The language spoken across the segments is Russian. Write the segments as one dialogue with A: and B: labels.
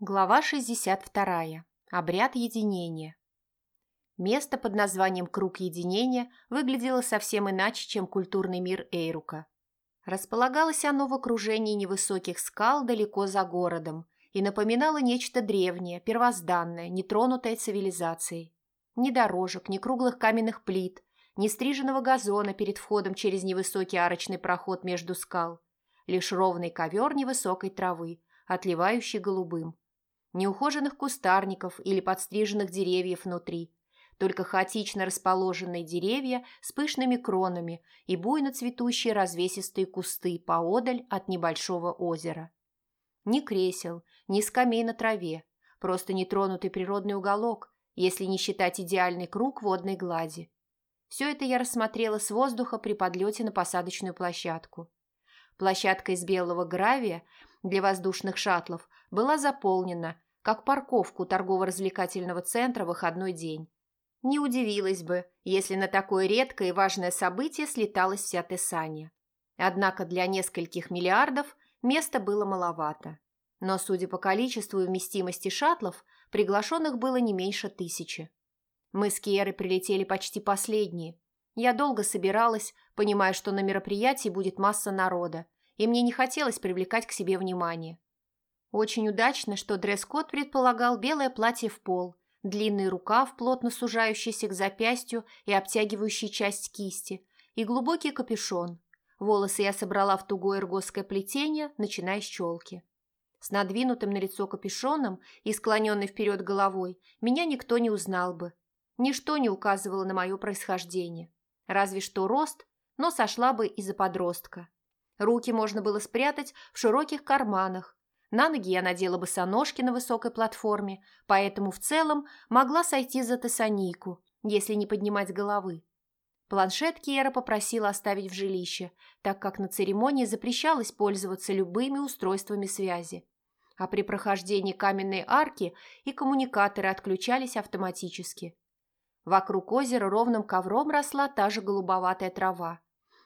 A: Глава 62. Обряд единения. Место под названием «Круг единения» выглядело совсем иначе, чем культурный мир Эйрука. Располагалось оно в окружении невысоких скал далеко за городом и напоминало нечто древнее, первозданное, нетронутое цивилизацией. Ни дорожек, ни круглых каменных плит, ни стриженного газона перед входом через невысокий арочный проход между скал, лишь ровный ковер невысокой травы, отливающий голубым неухоженных кустарников или подстриженных деревьев внутри, только хаотично расположенные деревья с пышными кронами и буйно цветущие развесистые кусты поодаль от небольшого озера. Ни кресел, ни скамей на траве, просто нетронутый природный уголок, если не считать идеальный круг водной глади. Все это я рассмотрела с воздуха при подлете на посадочную площадку. Площадка из белого гравия для воздушных шаттлов была заполнена, как парковку торгово-развлекательного центра в выходной день. Не удивилась бы, если на такое редкое и важное событие слеталась вся Тессания. Однако для нескольких миллиардов места было маловато. Но, судя по количеству и вместимости шаттлов, приглашенных было не меньше тысячи. Мы с Киерой прилетели почти последние. Я долго собиралась, понимая, что на мероприятии будет масса народа, и мне не хотелось привлекать к себе внимание. Очень удачно, что дресс-код предполагал белое платье в пол, длинный рукав, плотно сужающийся к запястью и обтягивающий часть кисти, и глубокий капюшон. Волосы я собрала в тугое эргосское плетение, начиная с челки. С надвинутым на лицо капюшоном и склоненной вперед головой меня никто не узнал бы. Ничто не указывало на мое происхождение. Разве что рост, но сошла бы из-за подростка. Руки можно было спрятать в широких карманах, на ноги я надела босоножки на высокой платформе, поэтому в целом могла сойти за тессанийку, если не поднимать головы. Планшет Киера попросила оставить в жилище, так как на церемонии запрещалось пользоваться любыми устройствами связи. А при прохождении каменной арки и коммуникаторы отключались автоматически. Вокруг озера ровным ковром росла та же голубоватая трава,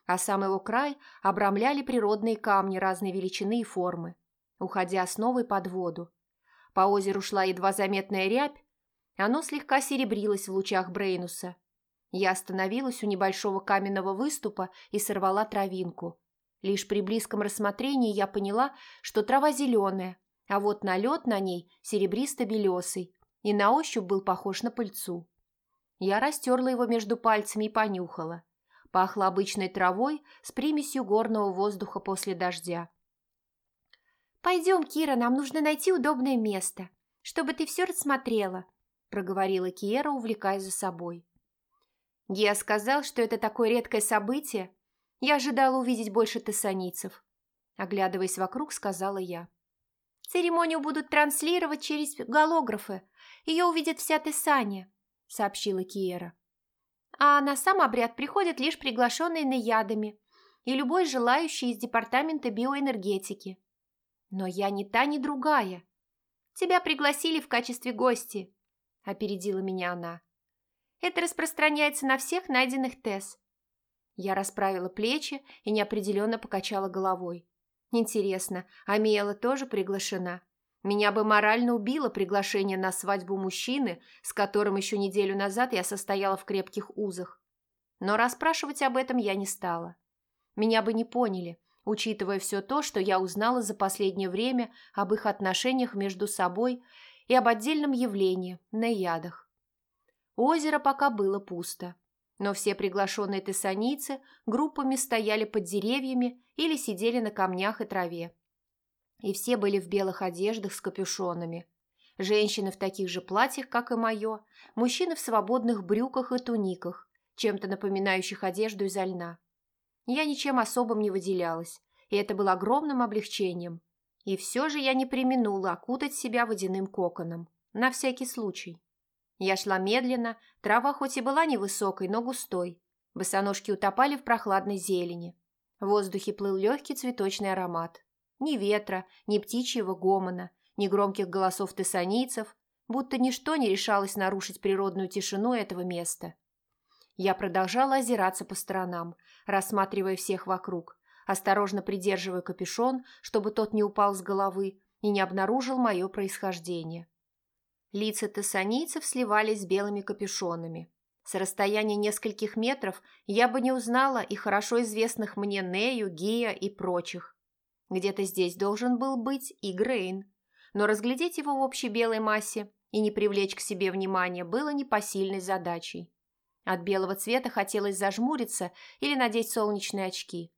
A: а сам его край обрамляли природные камни разной величины и формы уходя с новой под воду. По озеру шла едва заметная рябь, оно слегка серебрилось в лучах Брейнуса. Я остановилась у небольшого каменного выступа и сорвала травинку. Лишь при близком рассмотрении я поняла, что трава зеленая, а вот налет на ней серебристо-белесый и на ощупь был похож на пыльцу. Я растерла его между пальцами и понюхала. Пахло обычной травой с примесью горного воздуха после дождя. «Пойдем, Кира, нам нужно найти удобное место, чтобы ты все рассмотрела», проговорила Кира, увлекая за собой. Гия сказал, что это такое редкое событие. Я ожидала увидеть больше тессаницев. Оглядываясь вокруг, сказала я. «Церемонию будут транслировать через голографы. Ее увидит вся Тессания», — сообщила Киера. «А на сам обряд приходят лишь приглашенные наядами и любой желающий из департамента биоэнергетики. Но я не та, ни другая. Тебя пригласили в качестве гости, опередила меня она. Это распространяется на всех найденных Тесс. Я расправила плечи и неопределенно покачала головой. Интересно, а Миэла тоже приглашена? Меня бы морально убило приглашение на свадьбу мужчины, с которым еще неделю назад я состояла в крепких узах. Но расспрашивать об этом я не стала. Меня бы не поняли, учитывая все то, что я узнала за последнее время об их отношениях между собой и об отдельном явлении – на ядах. Озеро пока было пусто, но все приглашенные тессаницы группами стояли под деревьями или сидели на камнях и траве. И все были в белых одеждах с капюшонами. Женщины в таких же платьях, как и мое, мужчины в свободных брюках и туниках, чем-то напоминающих одежду из льна. Я ничем особым не выделялась, и это было огромным облегчением. И все же я не применула окутать себя водяным коконом, на всякий случай. Я шла медленно, трава хоть и была невысокой, но густой. Босоножки утопали в прохладной зелени. В воздухе плыл легкий цветочный аромат. Ни ветра, ни птичьего гомона, ни громких голосов тессанийцев, будто ничто не решалось нарушить природную тишину этого места. Я продолжала озираться по сторонам, рассматривая всех вокруг, осторожно придерживая капюшон, чтобы тот не упал с головы, и не обнаружил мое происхождение. Лица тессанийцев сливались с белыми капюшонами. С расстояния нескольких метров я бы не узнала и хорошо известных мне Нею, Гия и прочих. Где-то здесь должен был быть и Грейн, но разглядеть его в общей белой массе и не привлечь к себе внимания было непосильной задачей. От белого цвета хотелось зажмуриться или надеть солнечные очки.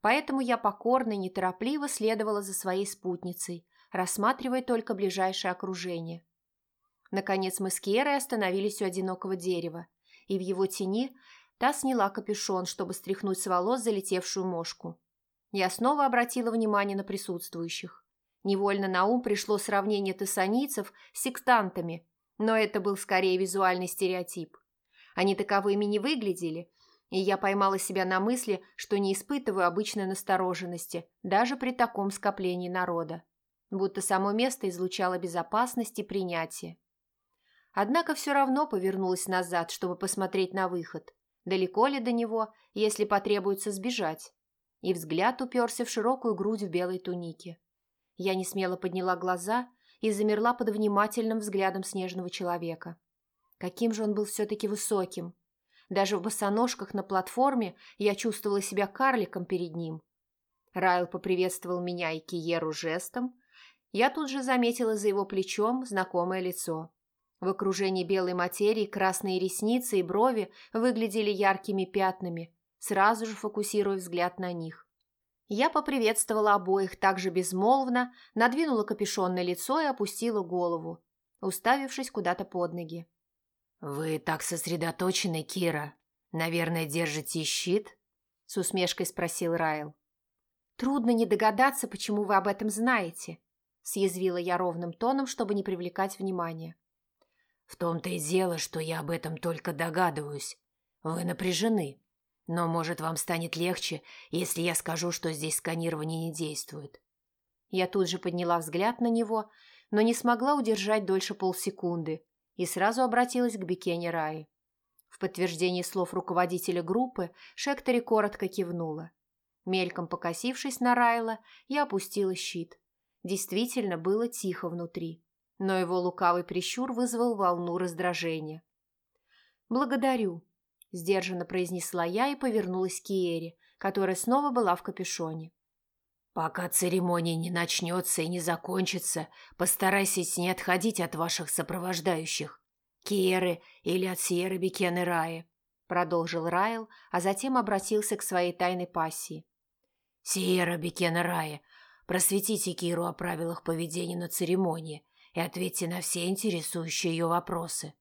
A: Поэтому я покорно и неторопливо следовала за своей спутницей, рассматривая только ближайшее окружение. Наконец мы с Кьерой остановились у одинокого дерева, и в его тени та сняла капюшон, чтобы стряхнуть с волос залетевшую мошку. Я снова обратила внимание на присутствующих. Невольно на ум пришло сравнение тессанийцев с сектантами, но это был скорее визуальный стереотип. Они таковыми не выглядели, и я поймала себя на мысли, что не испытываю обычной настороженности даже при таком скоплении народа. Будто само место излучало безопасность и принятие. Однако все равно повернулась назад, чтобы посмотреть на выход. Далеко ли до него, если потребуется сбежать? И взгляд уперся в широкую грудь в белой тунике. Я не смело подняла глаза и замерла под внимательным взглядом снежного человека. Каким же он был все-таки высоким. Даже в босоножках на платформе я чувствовала себя карликом перед ним. Райл поприветствовал меня и Киеру жестом. Я тут же заметила за его плечом знакомое лицо. В окружении белой материи красные ресницы и брови выглядели яркими пятнами, сразу же фокусируя взгляд на них. Я поприветствовала обоих так же безмолвно, надвинула капюшон на лицо и опустила голову, уставившись куда-то под ноги.
B: «Вы так сосредоточены, Кира. Наверное, держите щит?» – с усмешкой спросил Райл.
A: «Трудно не догадаться, почему вы об этом знаете», – съязвила я ровным тоном, чтобы не привлекать внимания.
B: «В том-то и дело, что я об этом только догадываюсь. Вы напряжены. Но, может, вам станет легче, если я скажу, что здесь сканирование не действует».
A: Я тут же подняла взгляд на него, но не смогла удержать дольше полсекунды, и сразу обратилась к Бекене Раи. В подтверждении слов руководителя группы Шектори коротко кивнула. Мельком покосившись на Райла, я опустила щит. Действительно было тихо внутри, но его лукавый прищур вызвал волну раздражения. «Благодарю», – сдержанно произнесла я и повернулась к Киере, которая снова была в капюшоне.
B: «Пока церемония не начнется и не закончится, постарайтесь не отходить от ваших сопровождающих, Киеры или от Сьеры Бекены Раи», продолжил Райл, а затем обратился к своей тайной пассии. «Сиера Бекена Раи, просветите Киру о правилах поведения на церемонии и ответьте на все интересующие ее вопросы».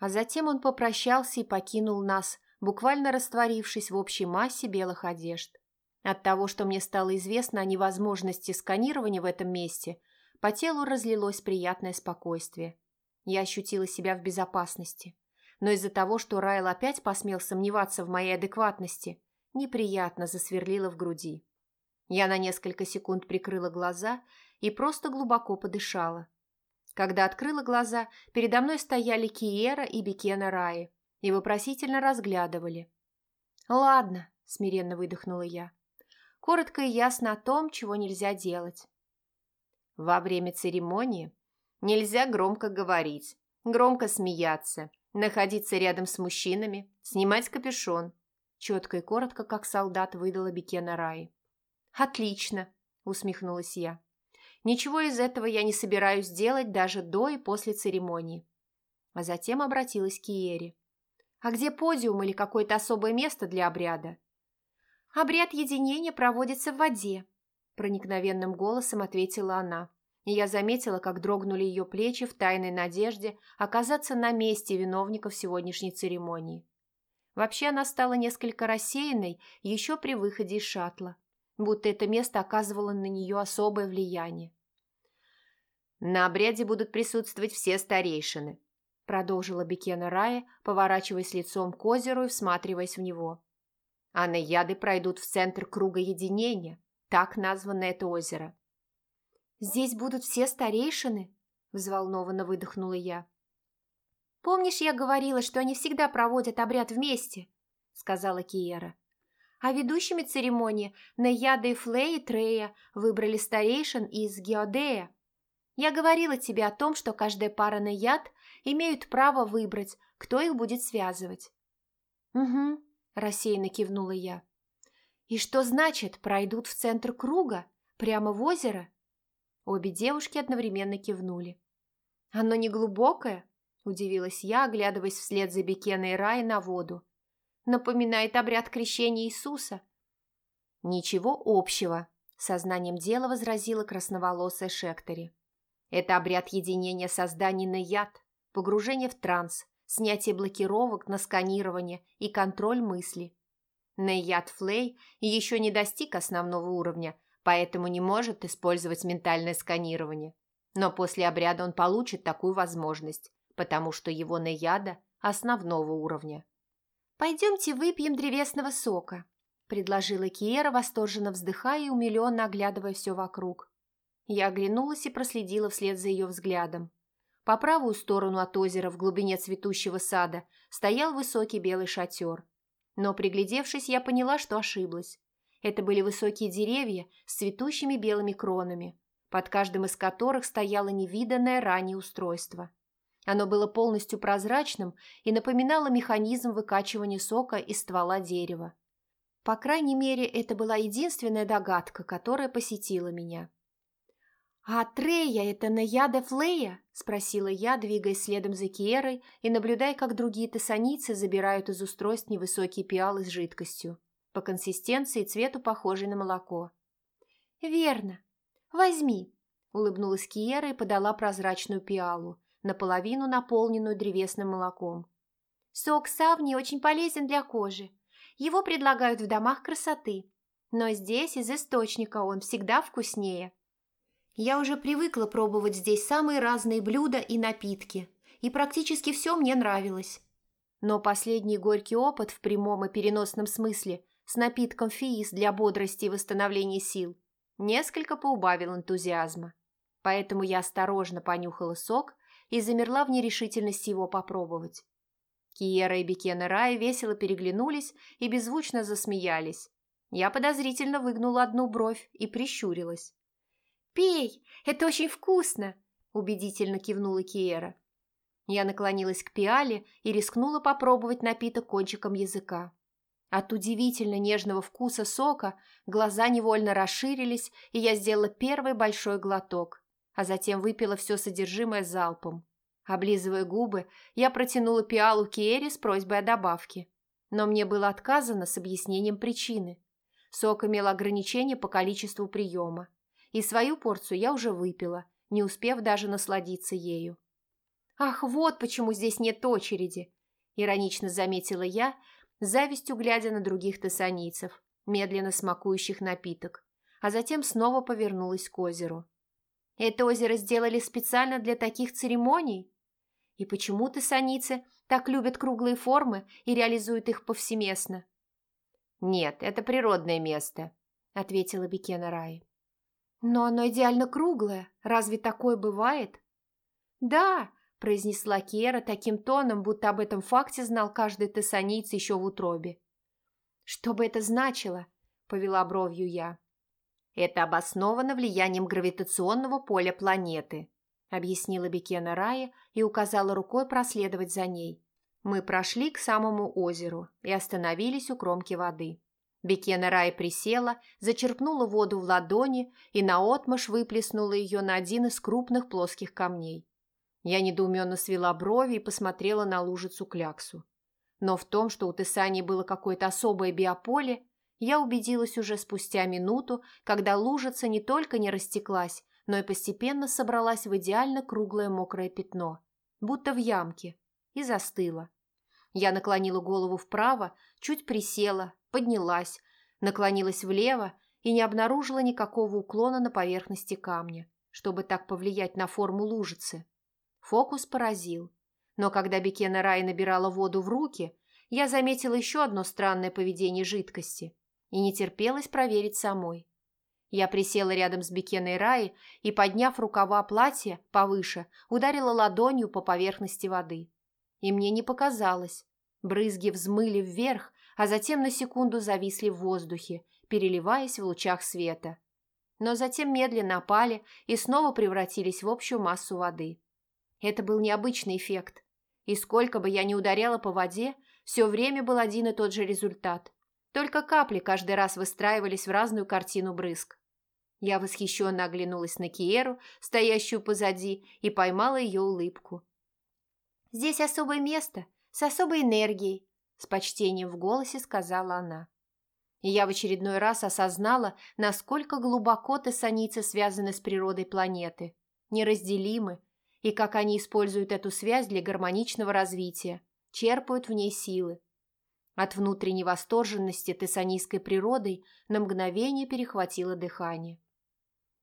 A: А затем он попрощался и покинул нас, буквально растворившись в общей массе белых одежд. От того, что мне стало известно о невозможности сканирования в этом месте, по телу разлилось приятное спокойствие. Я ощутила себя в безопасности. Но из-за того, что Райл опять посмел сомневаться в моей адекватности, неприятно засверлило в груди. Я на несколько секунд прикрыла глаза и просто глубоко подышала. Когда открыла глаза, передо мной стояли Киера и Бекена Раи и вопросительно разглядывали. «Ладно», – смиренно выдохнула я коротко и ясно о том, чего нельзя делать. Во время церемонии нельзя громко говорить, громко смеяться, находиться рядом с мужчинами, снимать капюшон. Четко и коротко, как солдат, выдала Бекена Раи. «Отлично!» – усмехнулась я. «Ничего из этого я не собираюсь делать даже до и после церемонии». А затем обратилась к Иере. «А где подиум или какое-то особое место для обряда?» «Обряд единения проводится в воде», – проникновенным голосом ответила она. И я заметила, как дрогнули ее плечи в тайной надежде оказаться на месте виновников сегодняшней церемонии. Вообще она стала несколько рассеянной еще при выходе из шаттла, будто это место оказывало на нее особое влияние. «На обряде будут присутствовать все старейшины», – продолжила Бекена Рая, поворачиваясь лицом к озеру и всматриваясь в него а наяды пройдут в центр круга единения, так названо это озеро. «Здесь будут все старейшины?» – взволнованно выдохнула я. «Помнишь, я говорила, что они всегда проводят обряд вместе?» – сказала Киера. А ведущими церемонии Наяда и Флей и Трея выбрали старейшин из Геодея, Я говорила тебе о том, что каждая пара на яд имеют право выбрать, кто их будет связывать». «Угу», – рассеянно кивнула я. «И что значит, пройдут в центр круга? Прямо в озеро?» Обе девушки одновременно кивнули. «Оно не глубокое?» – удивилась я, оглядываясь вслед за Бекеной Рай на воду. «Напоминает обряд крещения Иисуса». «Ничего общего», – сознанием дела возразила красноволосая Шектори. «Это обряд единения созданий на яд, погружение в транс, снятие блокировок на сканирование и контроль мысли. Нейят Флей еще не достиг основного уровня, поэтому не может использовать ментальное сканирование. Но после обряда он получит такую возможность, потому что его Нейяда основного уровня. «Пойдемте выпьем древесного сока», – предложила Киера, восторженно вздыхая и умиленно оглядывая все вокруг. Я оглянулась и проследила вслед за ее взглядом. По правую сторону от озера в глубине цветущего сада стоял высокий белый шатер. Но, приглядевшись, я поняла, что ошиблась. Это были высокие деревья с цветущими белыми кронами, под каждым из которых стояло невиданное ранее устройство. Оно было полностью прозрачным и напоминало механизм выкачивания сока из ствола дерева. По крайней мере, это была единственная догадка, которая посетила меня. «А Трея – это Наяда Флея?» – спросила я, двигаясь следом за Киерой и наблюдая, как другие тессаницы забирают из устройств невысокие пиалы с жидкостью, по консистенции и цвету похожей на молоко. «Верно. Возьми», – улыбнулась Киера и подала прозрачную пиалу, наполовину наполненную древесным молоком. «Сок савни очень полезен для кожи. Его предлагают в домах красоты, но здесь из источника он всегда вкуснее». Я уже привыкла пробовать здесь самые разные блюда и напитки, и практически все мне нравилось. Но последний горький опыт в прямом и переносном смысле с напитком фиис для бодрости и восстановления сил несколько поубавил энтузиазма. Поэтому я осторожно понюхала сок и замерла в нерешительности его попробовать. Киера и Бекена Рай весело переглянулись и беззвучно засмеялись. Я подозрительно выгнула одну бровь и прищурилась. «Пей, это очень вкусно!» – убедительно кивнула Киера. Я наклонилась к пиале и рискнула попробовать напиток кончиком языка. От удивительно нежного вкуса сока глаза невольно расширились, и я сделала первый большой глоток, а затем выпила все содержимое залпом. Облизывая губы, я протянула пиалу Киере с просьбой о добавке. Но мне было отказано с объяснением причины. Сок имел ограничение по количеству приема и свою порцию я уже выпила, не успев даже насладиться ею. «Ах, вот почему здесь нет очереди!» – иронично заметила я, завистью глядя на других тессанийцев, медленно смакующих напиток, а затем снова повернулась к озеру. «Это озеро сделали специально для таких церемоний? И почему тессанийцы так любят круглые формы и реализуют их повсеместно?» «Нет, это природное место», – ответила Бекена Рай. «Но оно идеально круглое. Разве такое бывает?» «Да», – произнесла Кера таким тоном, будто об этом факте знал каждый тессанийц еще в утробе. «Что бы это значило?» – повела бровью я. «Это обосновано влиянием гравитационного поля планеты», – объяснила Бекена Рая и указала рукой проследовать за ней. Мы прошли к самому озеру и остановились у кромки воды. Бекена Рай присела, зачерпнула воду в ладони и наотмашь выплеснула ее на один из крупных плоских камней. Я недоуменно свела брови и посмотрела на лужицу-кляксу. Но в том, что у Тесани было какое-то особое биополе, я убедилась уже спустя минуту, когда лужица не только не растеклась, но и постепенно собралась в идеально круглое мокрое пятно, будто в ямке, и застыла. Я наклонила голову вправо, чуть присела, поднялась, наклонилась влево и не обнаружила никакого уклона на поверхности камня, чтобы так повлиять на форму лужицы. Фокус поразил. Но когда Бекена Рай набирала воду в руки, я заметила еще одно странное поведение жидкости и не терпелась проверить самой. Я присела рядом с Бекеной Раи и, подняв рукава платья повыше, ударила ладонью по поверхности воды. И мне не показалось. Брызги взмыли вверх, а затем на секунду зависли в воздухе, переливаясь в лучах света. но затем медленно опали и снова превратились в общую массу воды. Это был необычный эффект. И сколько бы я ни ударяла по воде, все время был один и тот же результат. Только капли каждый раз выстраивались в разную картину брызг. Я восхищенно оглянулась на Киеру, стоящую позади, и поймала ее улыбку. «Здесь особое место, с особой энергией», – с почтением в голосе сказала она. И я в очередной раз осознала, насколько глубоко тессаницы связаны с природой планеты, неразделимы, и как они используют эту связь для гармоничного развития, черпают в ней силы. От внутренней восторженности тессанийской природой на мгновение перехватило дыхание.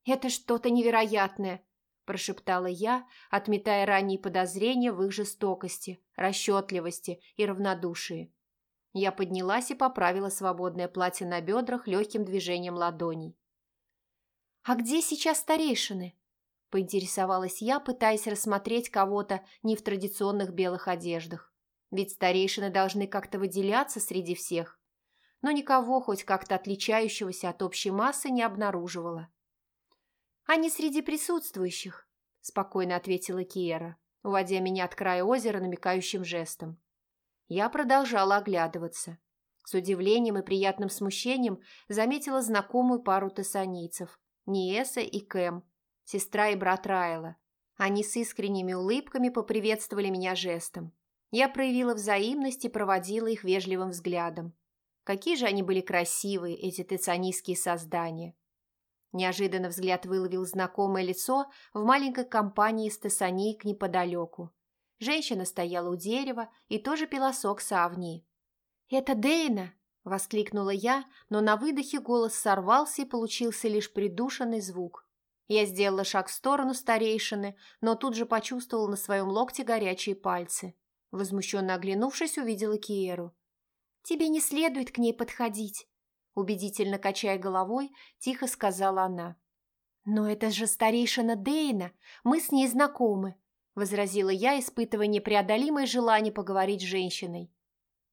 A: «Это что-то невероятное!» – прошептала я, отметая ранние подозрения в их жестокости, расчетливости и равнодушии. Я поднялась и поправила свободное платье на бедрах легким движением ладоней. «А где сейчас старейшины?» – поинтересовалась я, пытаясь рассмотреть кого-то не в традиционных белых одеждах. Ведь старейшины должны как-то выделяться среди всех. Но никого хоть как-то отличающегося от общей массы не обнаруживала. «Они среди присутствующих», – спокойно ответила Киера, уводя меня от края озера намекающим жестом. Я продолжала оглядываться. С удивлением и приятным смущением заметила знакомую пару тессанийцев – Ниеса и Кэм, сестра и брат Райла. Они с искренними улыбками поприветствовали меня жестом. Я проявила взаимность и проводила их вежливым взглядом. Какие же они были красивые, эти тессанийские создания. Неожиданно взгляд выловил знакомое лицо в маленькой компании из тессанейк неподалеку. Женщина стояла у дерева и тоже пила сок с авнии. «Это Дейна!» – воскликнула я, но на выдохе голос сорвался и получился лишь придушенный звук. Я сделала шаг в сторону старейшины, но тут же почувствовала на своем локте горячие пальцы. Возмущенно оглянувшись, увидела Киеру. «Тебе не следует к ней подходить», – убедительно качая головой, тихо сказала она. «Но это же старейшина Дейна, мы с ней знакомы», – возразила я, испытывая непреодолимое желание поговорить с женщиной.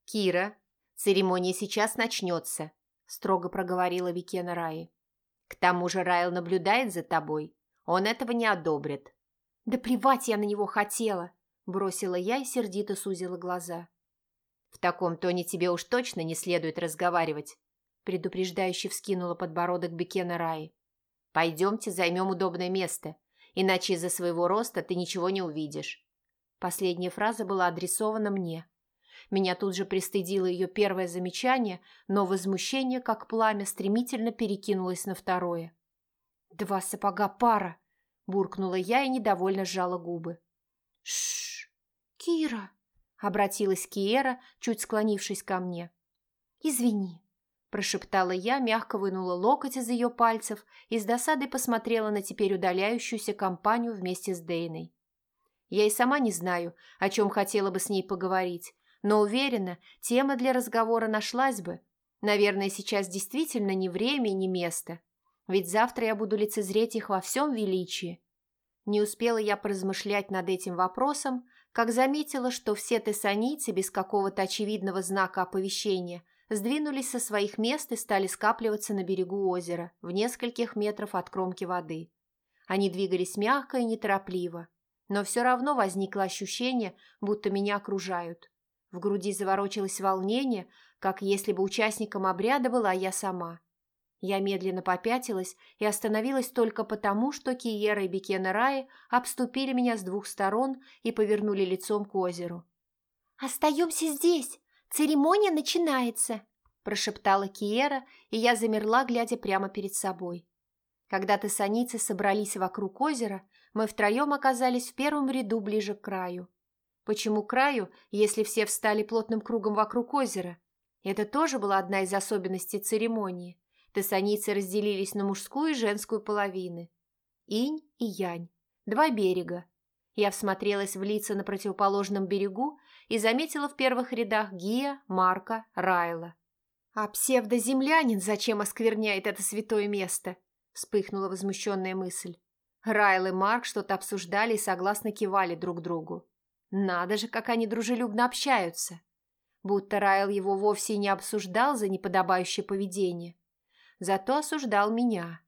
A: «Кира, церемония сейчас начнется», – строго проговорила Викена Раи. «К тому же Райл наблюдает за тобой. Он этого не одобрит». «Да плевать я на него хотела», Бросила я и сердито сузила глаза. «В таком тоне тебе уж точно не следует разговаривать», предупреждающе вскинула подбородок Бекена Раи. «Пойдемте займем удобное место, иначе из-за своего роста ты ничего не увидишь». Последняя фраза была адресована мне. Меня тут же пристыдило ее первое замечание, но возмущение, как пламя, стремительно перекинулось на второе. «Два сапога пара!» – буркнула я и недовольно сжала губы. «Шш!» «Кира!» – обратилась Киера, чуть склонившись ко мне. «Извини», – прошептала я, мягко вынула локоть из ее пальцев и с досадой посмотрела на теперь удаляющуюся компанию вместе с Дейной. Я и сама не знаю, о чем хотела бы с ней поговорить, но уверена, тема для разговора нашлась бы. Наверное, сейчас действительно не время и не место, ведь завтра я буду лицезреть их во всем величии. Не успела я поразмышлять над этим вопросом, как заметила, что все тессанийцы без какого-то очевидного знака оповещения сдвинулись со своих мест и стали скапливаться на берегу озера, в нескольких метров от кромки воды. Они двигались мягко и неторопливо, но все равно возникло ощущение, будто меня окружают. В груди заворочилось волнение, как если бы участником обряда была я сама. Я медленно попятилась и остановилась только потому, что Киера и Бекена Раи обступили меня с двух сторон и повернули лицом к озеру. «Остаемся здесь! Церемония начинается!» – прошептала Киера, и я замерла, глядя прямо перед собой. Когда тессаницы собрались вокруг озера, мы втроем оказались в первом ряду ближе к краю. Почему краю, если все встали плотным кругом вокруг озера? Это тоже была одна из особенностей церемонии – Тессаницы разделились на мужскую и женскую половины. Инь и Янь. Два берега. Я всмотрелась в лица на противоположном берегу и заметила в первых рядах Гия, Марка, Райла. «А псевдоземлянин зачем оскверняет это святое место?» – вспыхнула возмущенная мысль. Райл и Марк что-то обсуждали и согласно кивали друг другу. Надо же, как они дружелюбно общаются. Будто Райл его вовсе не обсуждал за неподобающее поведение, зато осуждал меня.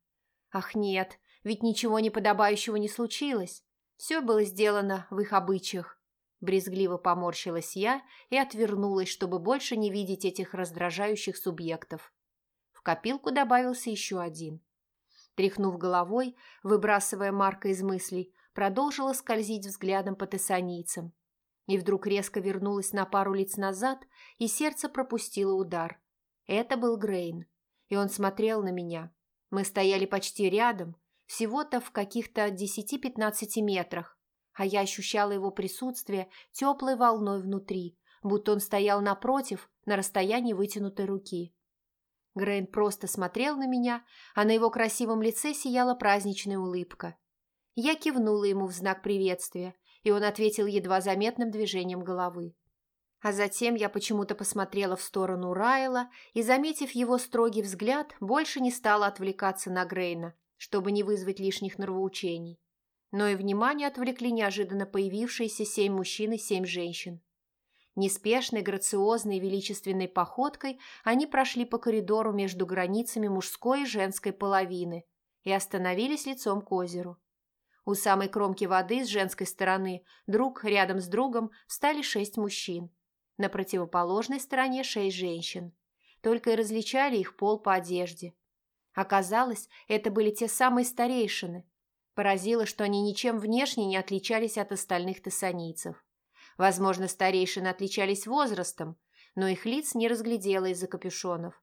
A: Ах нет, ведь ничего неподобающего не случилось. Все было сделано в их обычаях. Брезгливо поморщилась я и отвернулась, чтобы больше не видеть этих раздражающих субъектов. В копилку добавился еще один. Тряхнув головой, выбрасывая Марка из мыслей, продолжила скользить взглядом по тессанийцам. И вдруг резко вернулась на пару лиц назад, и сердце пропустило удар. Это был Грейн, и он смотрел на меня. Мы стояли почти рядом, всего-то в каких-то 10-15 метрах, а я ощущала его присутствие теплой волной внутри, будто он стоял напротив, на расстоянии вытянутой руки. Грейн просто смотрел на меня, а на его красивом лице сияла праздничная улыбка. Я кивнула ему в знак приветствия, и он ответил едва заметным движением головы. А затем я почему-то посмотрела в сторону Райла и, заметив его строгий взгляд, больше не стала отвлекаться на Грейна, чтобы не вызвать лишних нравоучений. Но и внимание отвлекли неожиданно появившиеся семь мужчин и семь женщин. Неспешной, грациозной и величественной походкой они прошли по коридору между границами мужской и женской половины и остановились лицом к озеру. У самой кромки воды с женской стороны друг рядом с другом встали шесть мужчин. На противоположной стороне шесть женщин. Только и различали их пол по одежде. Оказалось, это были те самые старейшины. Поразило, что они ничем внешне не отличались от остальных тессанийцев. Возможно, старейшины отличались возрастом, но их лиц не разглядела из-за капюшонов.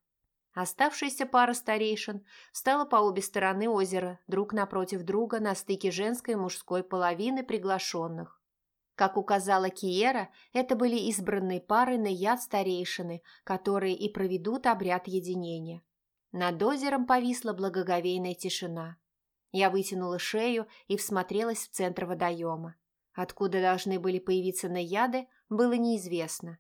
A: Оставшаяся пара старейшин встала по обе стороны озера, друг напротив друга на стыке женской и мужской половины приглашенных. Как указала Киера, это были избранные пары на яд старейшины, которые и проведут обряд единения. Над озером повисла благоговейная тишина. Я вытянула шею и всмотрелась в центр водоема. Откуда должны были появиться наяды, было неизвестно.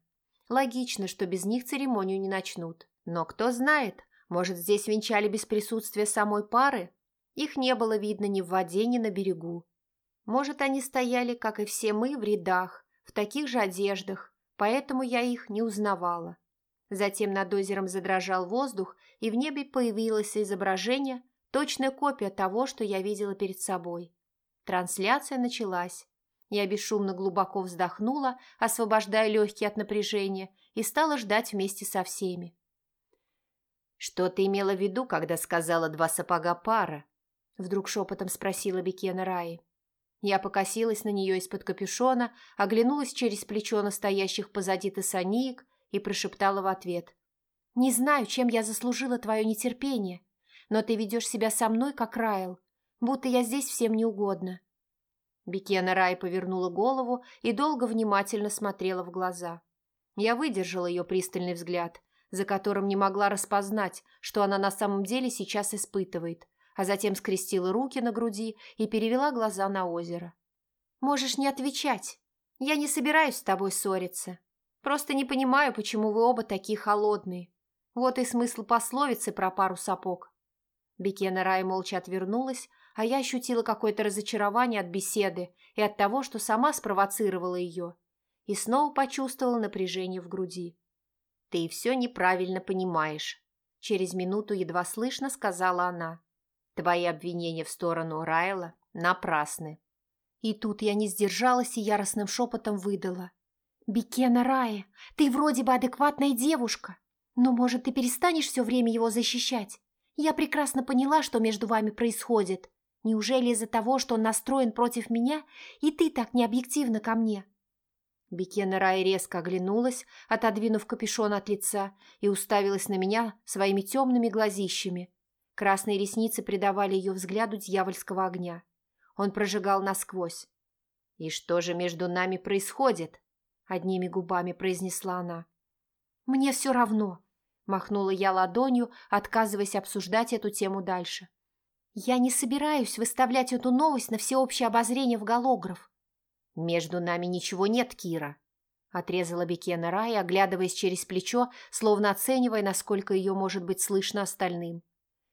A: Логично, что без них церемонию не начнут. Но кто знает, может, здесь венчали без присутствия самой пары? Их не было видно ни в воде, ни на берегу. Может, они стояли, как и все мы, в рядах, в таких же одеждах, поэтому я их не узнавала. Затем над озером задрожал воздух, и в небе появилось изображение, точная копия того, что я видела перед собой. Трансляция началась. Я бесшумно глубоко вздохнула, освобождая легкие от напряжения, и стала ждать вместе со всеми. «Что ты имела в виду, когда сказала два сапога пара?» Вдруг шепотом спросила Бекена Раи. Я покосилась на нее из-под капюшона, оглянулась через плечо настоящих позади тессаниек и прошептала в ответ. «Не знаю, чем я заслужила твое нетерпение, но ты ведешь себя со мной, как Райл, будто я здесь всем не угодно. Бекена Рай повернула голову и долго внимательно смотрела в глаза. Я выдержала ее пристальный взгляд, за которым не могла распознать, что она на самом деле сейчас испытывает, а затем скрестила руки на груди и перевела глаза на озеро. «Можешь не отвечать. Я не собираюсь с тобой ссориться. Просто не понимаю, почему вы оба такие холодные. Вот и смысл пословицы про пару сапог». Бекена Рай молча отвернулась, а я ощутила какое-то разочарование от беседы и от того, что сама спровоцировала ее, и снова почувствовала напряжение в груди. «Ты все неправильно понимаешь», — через минуту едва слышно сказала она. «Твои обвинения в сторону Райла напрасны». И тут я не сдержалась и яростным шепотом выдала. «Бекена Рая, ты вроде бы адекватная девушка, но, может, ты перестанешь все время его защищать? Я прекрасно поняла, что между вами происходит, Неужели из-за того, что он настроен против меня, и ты так необъективна ко мне?» Бекена Рай резко оглянулась, отодвинув капюшон от лица, и уставилась на меня своими темными глазищами. Красные ресницы придавали ее взгляду дьявольского огня. Он прожигал насквозь. «И что же между нами происходит?» — одними губами произнесла она. «Мне все равно», — махнула я ладонью, отказываясь обсуждать эту тему дальше. Я не собираюсь выставлять эту новость на всеобщее обозрение в голограф. Между нами ничего нет, Кира, отрезала Бекена Рай, оглядываясь через плечо, словно оценивая, насколько ее может быть слышно остальным.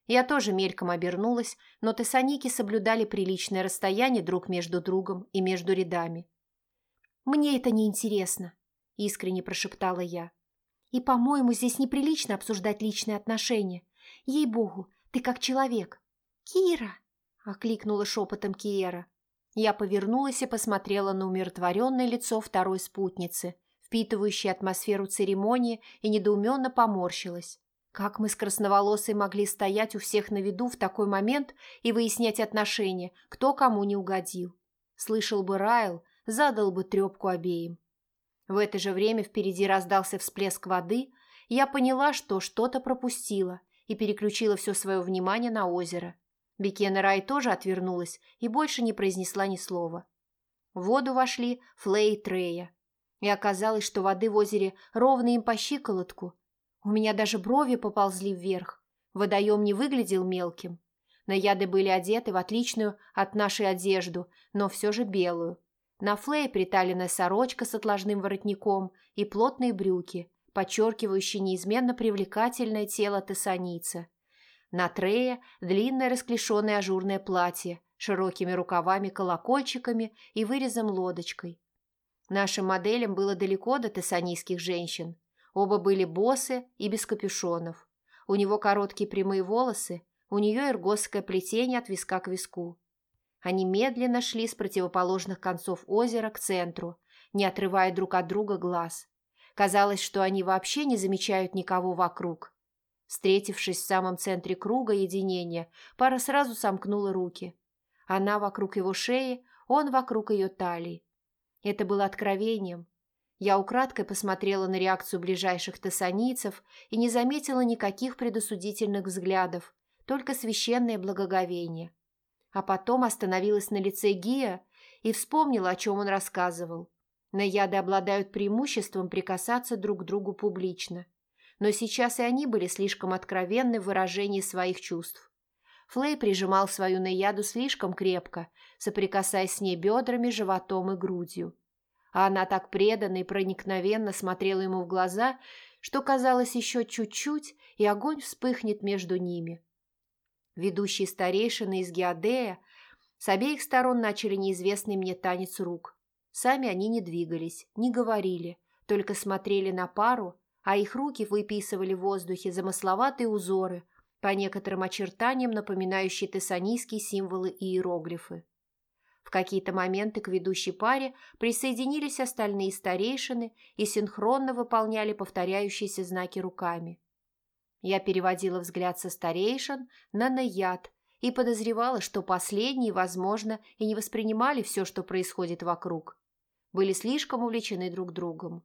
A: Я тоже мельком обернулась, но тессаники соблюдали приличное расстояние друг между другом и между рядами. «Мне это не интересно», — искренне прошептала я. «И, по-моему, здесь неприлично обсуждать личные отношения. Ей-богу, ты как человек. «Кира!» – окликнула шепотом Киера. Я повернулась и посмотрела на умиротворенное лицо второй спутницы, впитывающей атмосферу церемонии, и недоуменно поморщилась. Как мы с красноволосой могли стоять у всех на виду в такой момент и выяснять отношения, кто кому не угодил? Слышал бы Райл, задал бы трепку обеим. В это же время впереди раздался всплеск воды, я поняла, что что-то пропустила, и переключила все свое внимание на озеро. Бекена Рай тоже отвернулась и больше не произнесла ни слова. В воду вошли Флей и Трея. И оказалось, что воды в озере ровно им по щиколотку – у меня даже брови поползли вверх. Водоем не выглядел мелким. Наяды были одеты в отличную от нашей одежду, но все же белую. На флее приталенная сорочка с отложным воротником и плотные брюки, подчеркивающие неизменно привлекательное тело тессаница. На трее длинное расклешенное ажурное платье, широкими рукавами-колокольчиками и вырезом лодочкой. Нашим моделям было далеко до тессанийских женщин. Оба были босы и без капюшонов. У него короткие прямые волосы, у нее иргосское плетение от виска к виску. Они медленно шли с противоположных концов озера к центру, не отрывая друг от друга глаз. Казалось, что они вообще не замечают никого вокруг. Встретившись в самом центре круга единения, пара сразу сомкнула руки. Она вокруг его шеи, он вокруг ее талии. Это было откровением, я украдкой посмотрела на реакцию ближайших тессанийцев и не заметила никаких предосудительных взглядов, только священное благоговение. А потом остановилась на лице Гия и вспомнила, о чем он рассказывал. Наяды обладают преимуществом прикасаться друг к другу публично. Но сейчас и они были слишком откровенны в выражении своих чувств. Флей прижимал свою наяду слишком крепко, соприкасаясь с ней бедрами, животом и грудью а она так преданно и проникновенно смотрела ему в глаза, что казалось еще чуть-чуть, и огонь вспыхнет между ними. Ведущие старейшины из Геодея с обеих сторон начали неизвестный мне танец рук. Сами они не двигались, не говорили, только смотрели на пару, а их руки выписывали в воздухе замысловатые узоры, по некоторым очертаниям напоминающие тессанийские символы и иероглифы. В какие-то моменты к ведущей паре присоединились остальные старейшины и синхронно выполняли повторяющиеся знаки руками. Я переводила взгляд со старейшин на наяд и подозревала, что последние, возможно, и не воспринимали все, что происходит вокруг. Были слишком увлечены друг другом.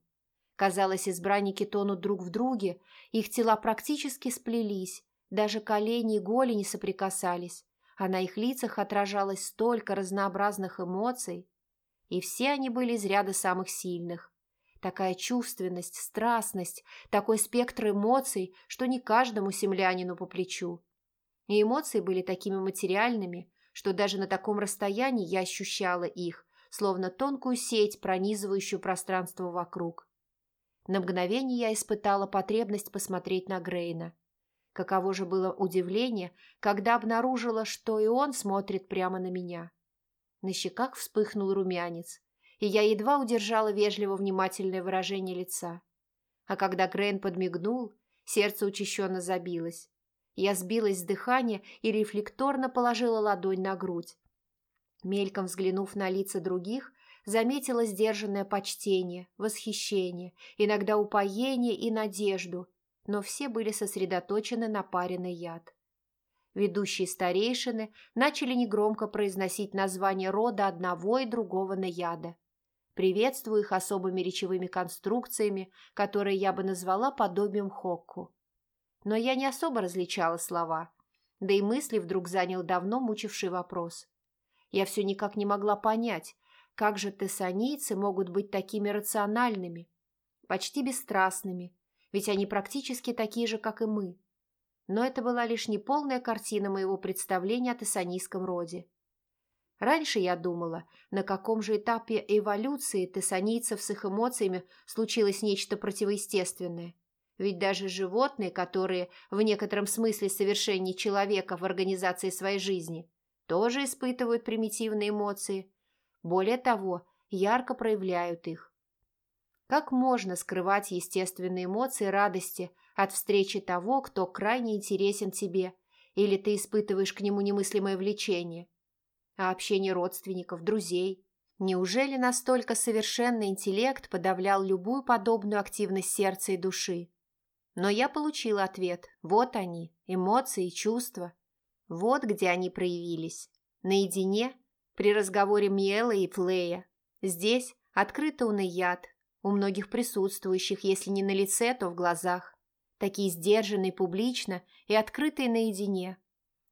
A: Казалось, избранники тонут друг в друге, их тела практически сплелись, даже колени и голени соприкасались, а на их лицах отражалось столько разнообразных эмоций, и все они были из ряда самых сильных. Такая чувственность, страстность, такой спектр эмоций, что не каждому землянину по плечу. И эмоции были такими материальными, что даже на таком расстоянии я ощущала их, словно тонкую сеть, пронизывающую пространство вокруг. На мгновение я испытала потребность посмотреть на Грейна. Каково же было удивление, когда обнаружила, что и он смотрит прямо на меня. На щеках вспыхнул румянец, и я едва удержала вежливо внимательное выражение лица. А когда Грейн подмигнул, сердце учащенно забилось. Я сбилась с дыхания и рефлекторно положила ладонь на грудь. Мельком взглянув на лица других, заметила сдержанное почтение, восхищение, иногда упоение и надежду – но все были сосредоточены на паре яд. Ведущие старейшины начали негромко произносить название рода одного и другого наяда. Приветствую их особыми речевыми конструкциями, которые я бы назвала подобием хокку. Но я не особо различала слова, да и мысли вдруг занял давно мучивший вопрос. Я все никак не могла понять, как же тессанийцы могут быть такими рациональными, почти бесстрастными, ведь они практически такие же, как и мы. Но это была лишь неполная картина моего представления о тессанийском роде. Раньше я думала, на каком же этапе эволюции тессанийцев с их эмоциями случилось нечто противоестественное. Ведь даже животные, которые в некотором смысле совершеннее человека в организации своей жизни, тоже испытывают примитивные эмоции. Более того, ярко проявляют их. Как можно скрывать естественные эмоции радости от встречи того, кто крайне интересен тебе, Или ты испытываешь к нему немыслимое влечение? А общение родственников, друзей? Неужели настолько совершенный интеллект подавлял любую подобную активность сердца и души? Но я получила ответ. Вот они, эмоции и чувства. Вот где они проявились. Наедине, при разговоре Миэла и Флея. Здесь открыто у яд, у многих присутствующих, если не на лице, то в глазах. Такие сдержанные публично и открытые наедине.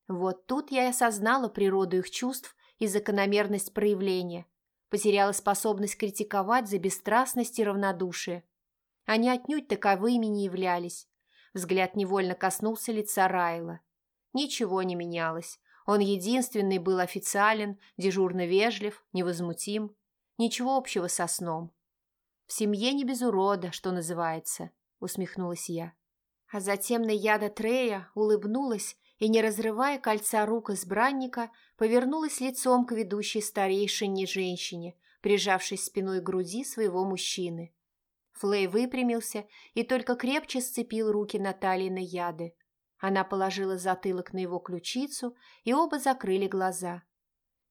A: Вот тут я и осознала природу их чувств и закономерность проявления. Потеряла способность критиковать за бесстрастность и равнодушие. Они отнюдь таковыми не являлись. Взгляд невольно коснулся лица Райла. Ничего не менялось. Он единственный был официален, дежурно вежлив, невозмутим. Ничего общего со сном. «В семье не без урода, что называется», — усмехнулась я. А затем Наяда Трея улыбнулась и, не разрывая кольца рук избранника, повернулась лицом к ведущей старейшине женщине, прижавшись спиной к груди своего мужчины. Флей выпрямился и только крепче сцепил руки Натальи на яды. Она положила затылок на его ключицу, и оба закрыли глаза.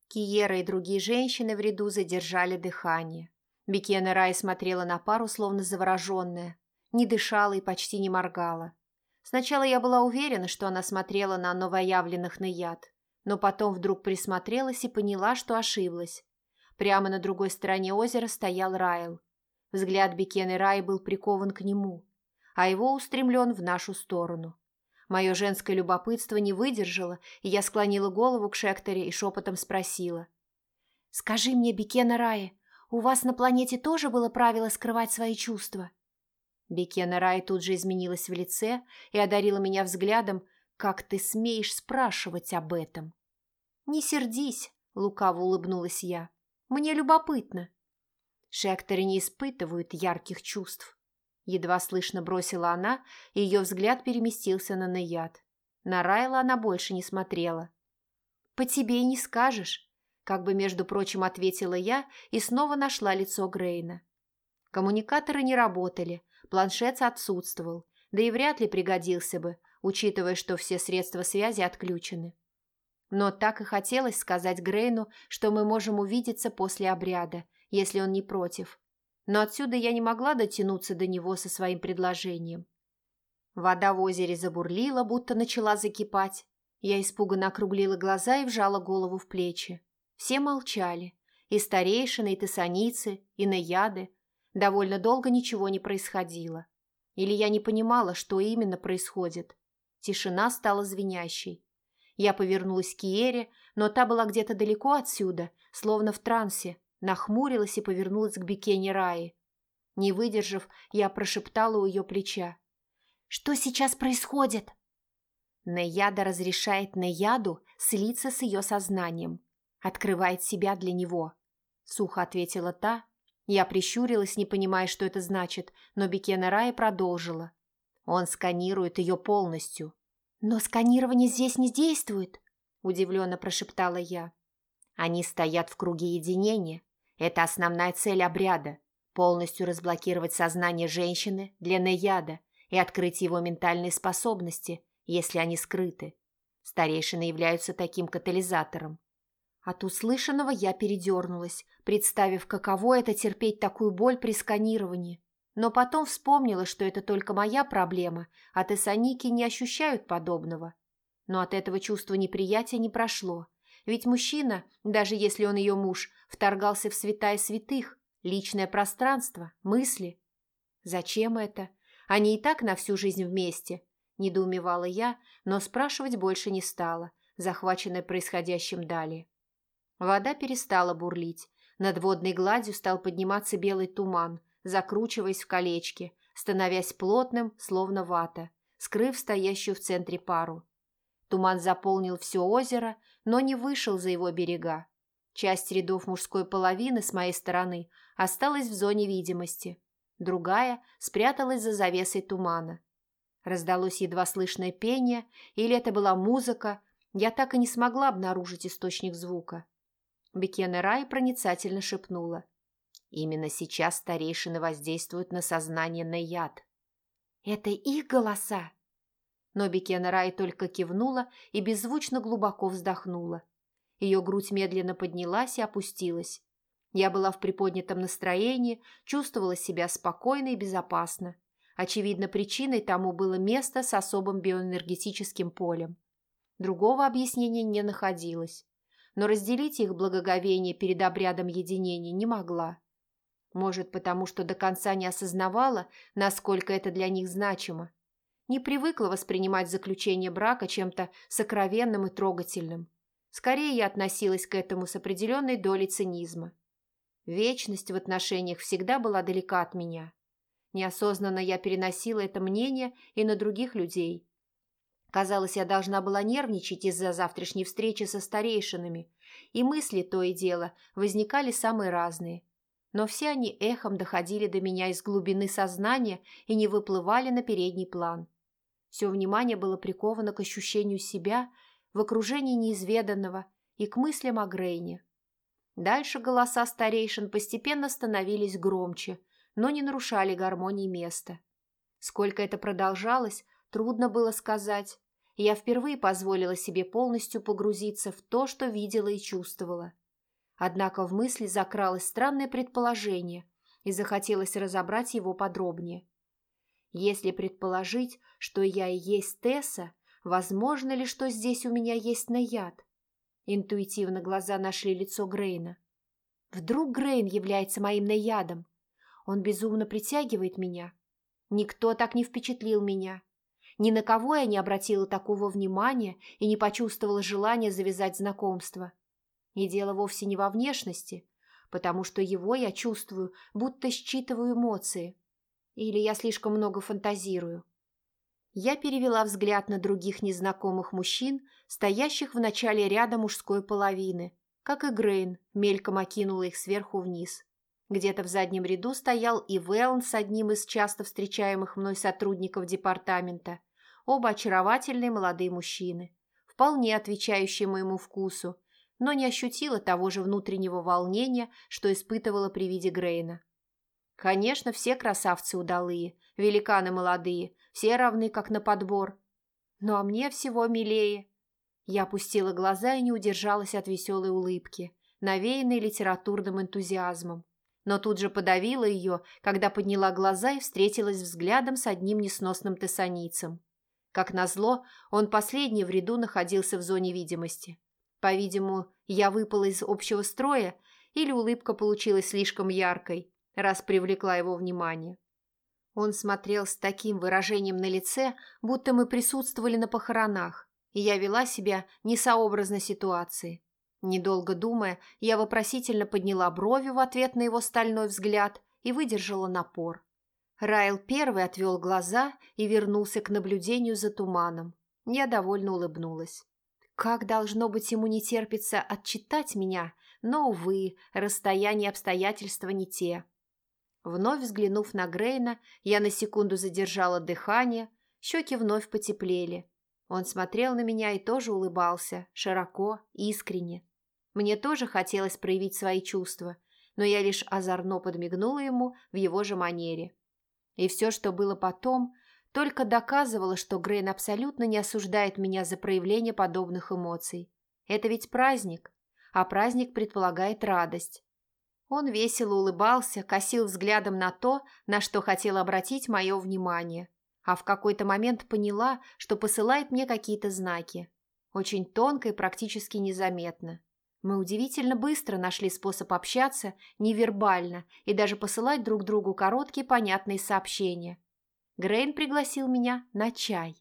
A: Киера и другие женщины в ряду задержали дыхание. Бекена Рай смотрела на пару, словно завороженная. Не дышала и почти не моргала. Сначала я была уверена, что она смотрела на новоявленных на яд, но потом вдруг присмотрелась и поняла, что ошиблась. Прямо на другой стороне озера стоял Райл. Взгляд Бекены Раи был прикован к нему, а его устремлен в нашу сторону. Мое женское любопытство не выдержало, и я склонила голову к Шекторе и шепотом спросила. «Скажи мне, Бекена Раи, у вас на планете тоже было правило скрывать свои чувства?» Бекена Раи тут же изменилась в лице и одарила меня взглядом, «Как ты смеешь спрашивать об этом?» «Не сердись», — лукаво улыбнулась я. «Мне любопытно». Шекторы не испытывают ярких чувств. Едва слышно бросила она, и ее взгляд переместился на Наяд. На Райла она больше не смотрела. «По тебе и не скажешь», – как бы, между прочим, ответила я и снова нашла лицо Грейна. Коммуникаторы не работали, планшет отсутствовал, да и вряд ли пригодился бы, учитывая, что все средства связи отключены. Но так и хотелось сказать Грейну, что мы можем увидеться после обряда, если он не против. Но отсюда я не могла дотянуться до него со своим предложением. Вода в озере забурлила, будто начала закипать. Я испуганно округлила глаза и вжала голову в плечи. Все молчали. И старейшины, и тессаницы, и наяды. Довольно долго ничего не происходило. Или я не понимала, что именно происходит. Тишина стала звенящей. Я повернулась к Киере, но та была где-то далеко отсюда, словно в трансе, нахмурилась и повернулась к Бекене Раи. Не выдержав, я прошептала у ее плеча. «Что сейчас происходит?» Наяда разрешает Наяду слиться с ее сознанием. Открывает себя для него. Сухо ответила та. Я прищурилась, не понимая, что это значит, но Бекена Раи продолжила. Он сканирует ее полностью. «Но сканирование здесь не действует», – удивленно прошептала я. Они стоят в круге единения, это основная цель обряда – полностью разблокировать сознание женщины для Наяда и открыть его ментальные способности, если они скрыты. Старейшины являются таким катализатором. От услышанного я передернулась, представив, каково это терпеть такую боль при сканировании. Но потом вспомнила, что это только моя проблема, а тессаники не ощущают подобного. Но от этого чувство неприятия не прошло. Ведь мужчина, даже если он ее муж, вторгался в святая святых, личное пространство, мысли. Зачем это? Они и так на всю жизнь вместе. Недоумевала я, но спрашивать больше не стала, захваченная происходящим далее. Вода перестала бурлить. Над водной гладью стал подниматься белый туман, закручиваясь в колечки, становясь плотным, словно вата, скрыв стоящую в центре пару. Туман заполнил все озеро, но не вышел за его берега. Часть рядов мужской половины с моей стороны осталась в зоне видимости. Другая спряталась за завесой тумана. Раздалось едва слышное пение, или это была музыка, я так и не смогла обнаружить источник звука. Бекена Рай проницательно шепнула. Именно сейчас старейшины воздействуют на сознание на яд. «Это их голоса?» но Бекена Рай только кивнула и беззвучно глубоко вздохнула. Ее грудь медленно поднялась и опустилась. Я была в приподнятом настроении, чувствовала себя спокойно и безопасно. Очевидно, причиной тому было место с особым биоэнергетическим полем. Другого объяснения не находилось, но разделить их благоговение перед обрядом единения не могла. Может, потому что до конца не осознавала, насколько это для них значимо. Не привыкла воспринимать заключение брака чем-то сокровенным и трогательным. Скорее я относилась к этому с определенной долей цинизма. Вечность в отношениях всегда была далека от меня. Неосознанно я переносила это мнение и на других людей. Казалось, я должна была нервничать из-за завтрашней встречи со старейшинами, и мысли то и дело возникали самые разные. Но все они эхом доходили до меня из глубины сознания и не выплывали на передний план. Все внимание было приковано к ощущению себя в окружении неизведанного и к мыслям о Грейне. Дальше голоса старейшин постепенно становились громче, но не нарушали гармонии места. Сколько это продолжалось, трудно было сказать. Я впервые позволила себе полностью погрузиться в то, что видела и чувствовала. Однако в мысли закралось странное предположение, и захотелось разобрать его подробнее. Если предположить, что я и есть Тесса, возможно ли, что здесь у меня есть наяд? Интуитивно глаза нашли лицо Грейна. Вдруг Грейн является моим наядом? Он безумно притягивает меня. Никто так не впечатлил меня. Ни на кого я не обратила такого внимания и не почувствовала желания завязать знакомство. И дело вовсе не во внешности, потому что его я чувствую, будто считываю эмоции. Или я слишком много фантазирую. Я перевела взгляд на других незнакомых мужчин, стоящих в начале ряда мужской половины, как и Грейн, мельком окинула их сверху вниз. Где-то в заднем ряду стоял и Вэлн с одним из часто встречаемых мной сотрудников департамента. Оба очаровательные молодые мужчины, вполне отвечающие моему вкусу, но не ощутила того же внутреннего волнения, что испытывала при виде Грейна. Конечно, все красавцы удалые, великаны молодые, все равны как на подбор. Ну а мне всего милее. Я опустила глаза и не удержалась от веселой улыбки, навеянной литературным энтузиазмом. Но тут же подавила ее, когда подняла глаза и встретилась взглядом с одним несносным тессаницем. Как назло, он последний в ряду находился в зоне видимости. По-видимому, я выпала из общего строя, или улыбка получилась слишком яркой, раз привлекла его внимание. Он смотрел с таким выражением на лице, будто мы присутствовали на похоронах, и я вела себя несообразно ситуации. Недолго думая, я вопросительно подняла брови в ответ на его стальной взгляд и выдержала напор. Райл первый отвел глаза и вернулся к наблюдению за туманом. Я довольно улыбнулась. Как должно быть ему не терпится отчитать меня, но, увы, расстояние обстоятельства не те. Вновь взглянув на Грейна, я на секунду задержала дыхание, щеки вновь потеплели. Он смотрел на меня и тоже улыбался, широко, искренне. Мне тоже хотелось проявить свои чувства, но я лишь озорно подмигнула ему в его же манере. И все, что было потом, только доказывало, что Грейн абсолютно не осуждает меня за проявление подобных эмоций. Это ведь праздник, а праздник предполагает радость. Он весело улыбался, косил взглядом на то, на что хотел обратить мое внимание, а в какой-то момент поняла, что посылает мне какие-то знаки. Очень тонко и практически незаметно. Мы удивительно быстро нашли способ общаться невербально и даже посылать друг другу короткие понятные сообщения. Грейн пригласил меня на чай.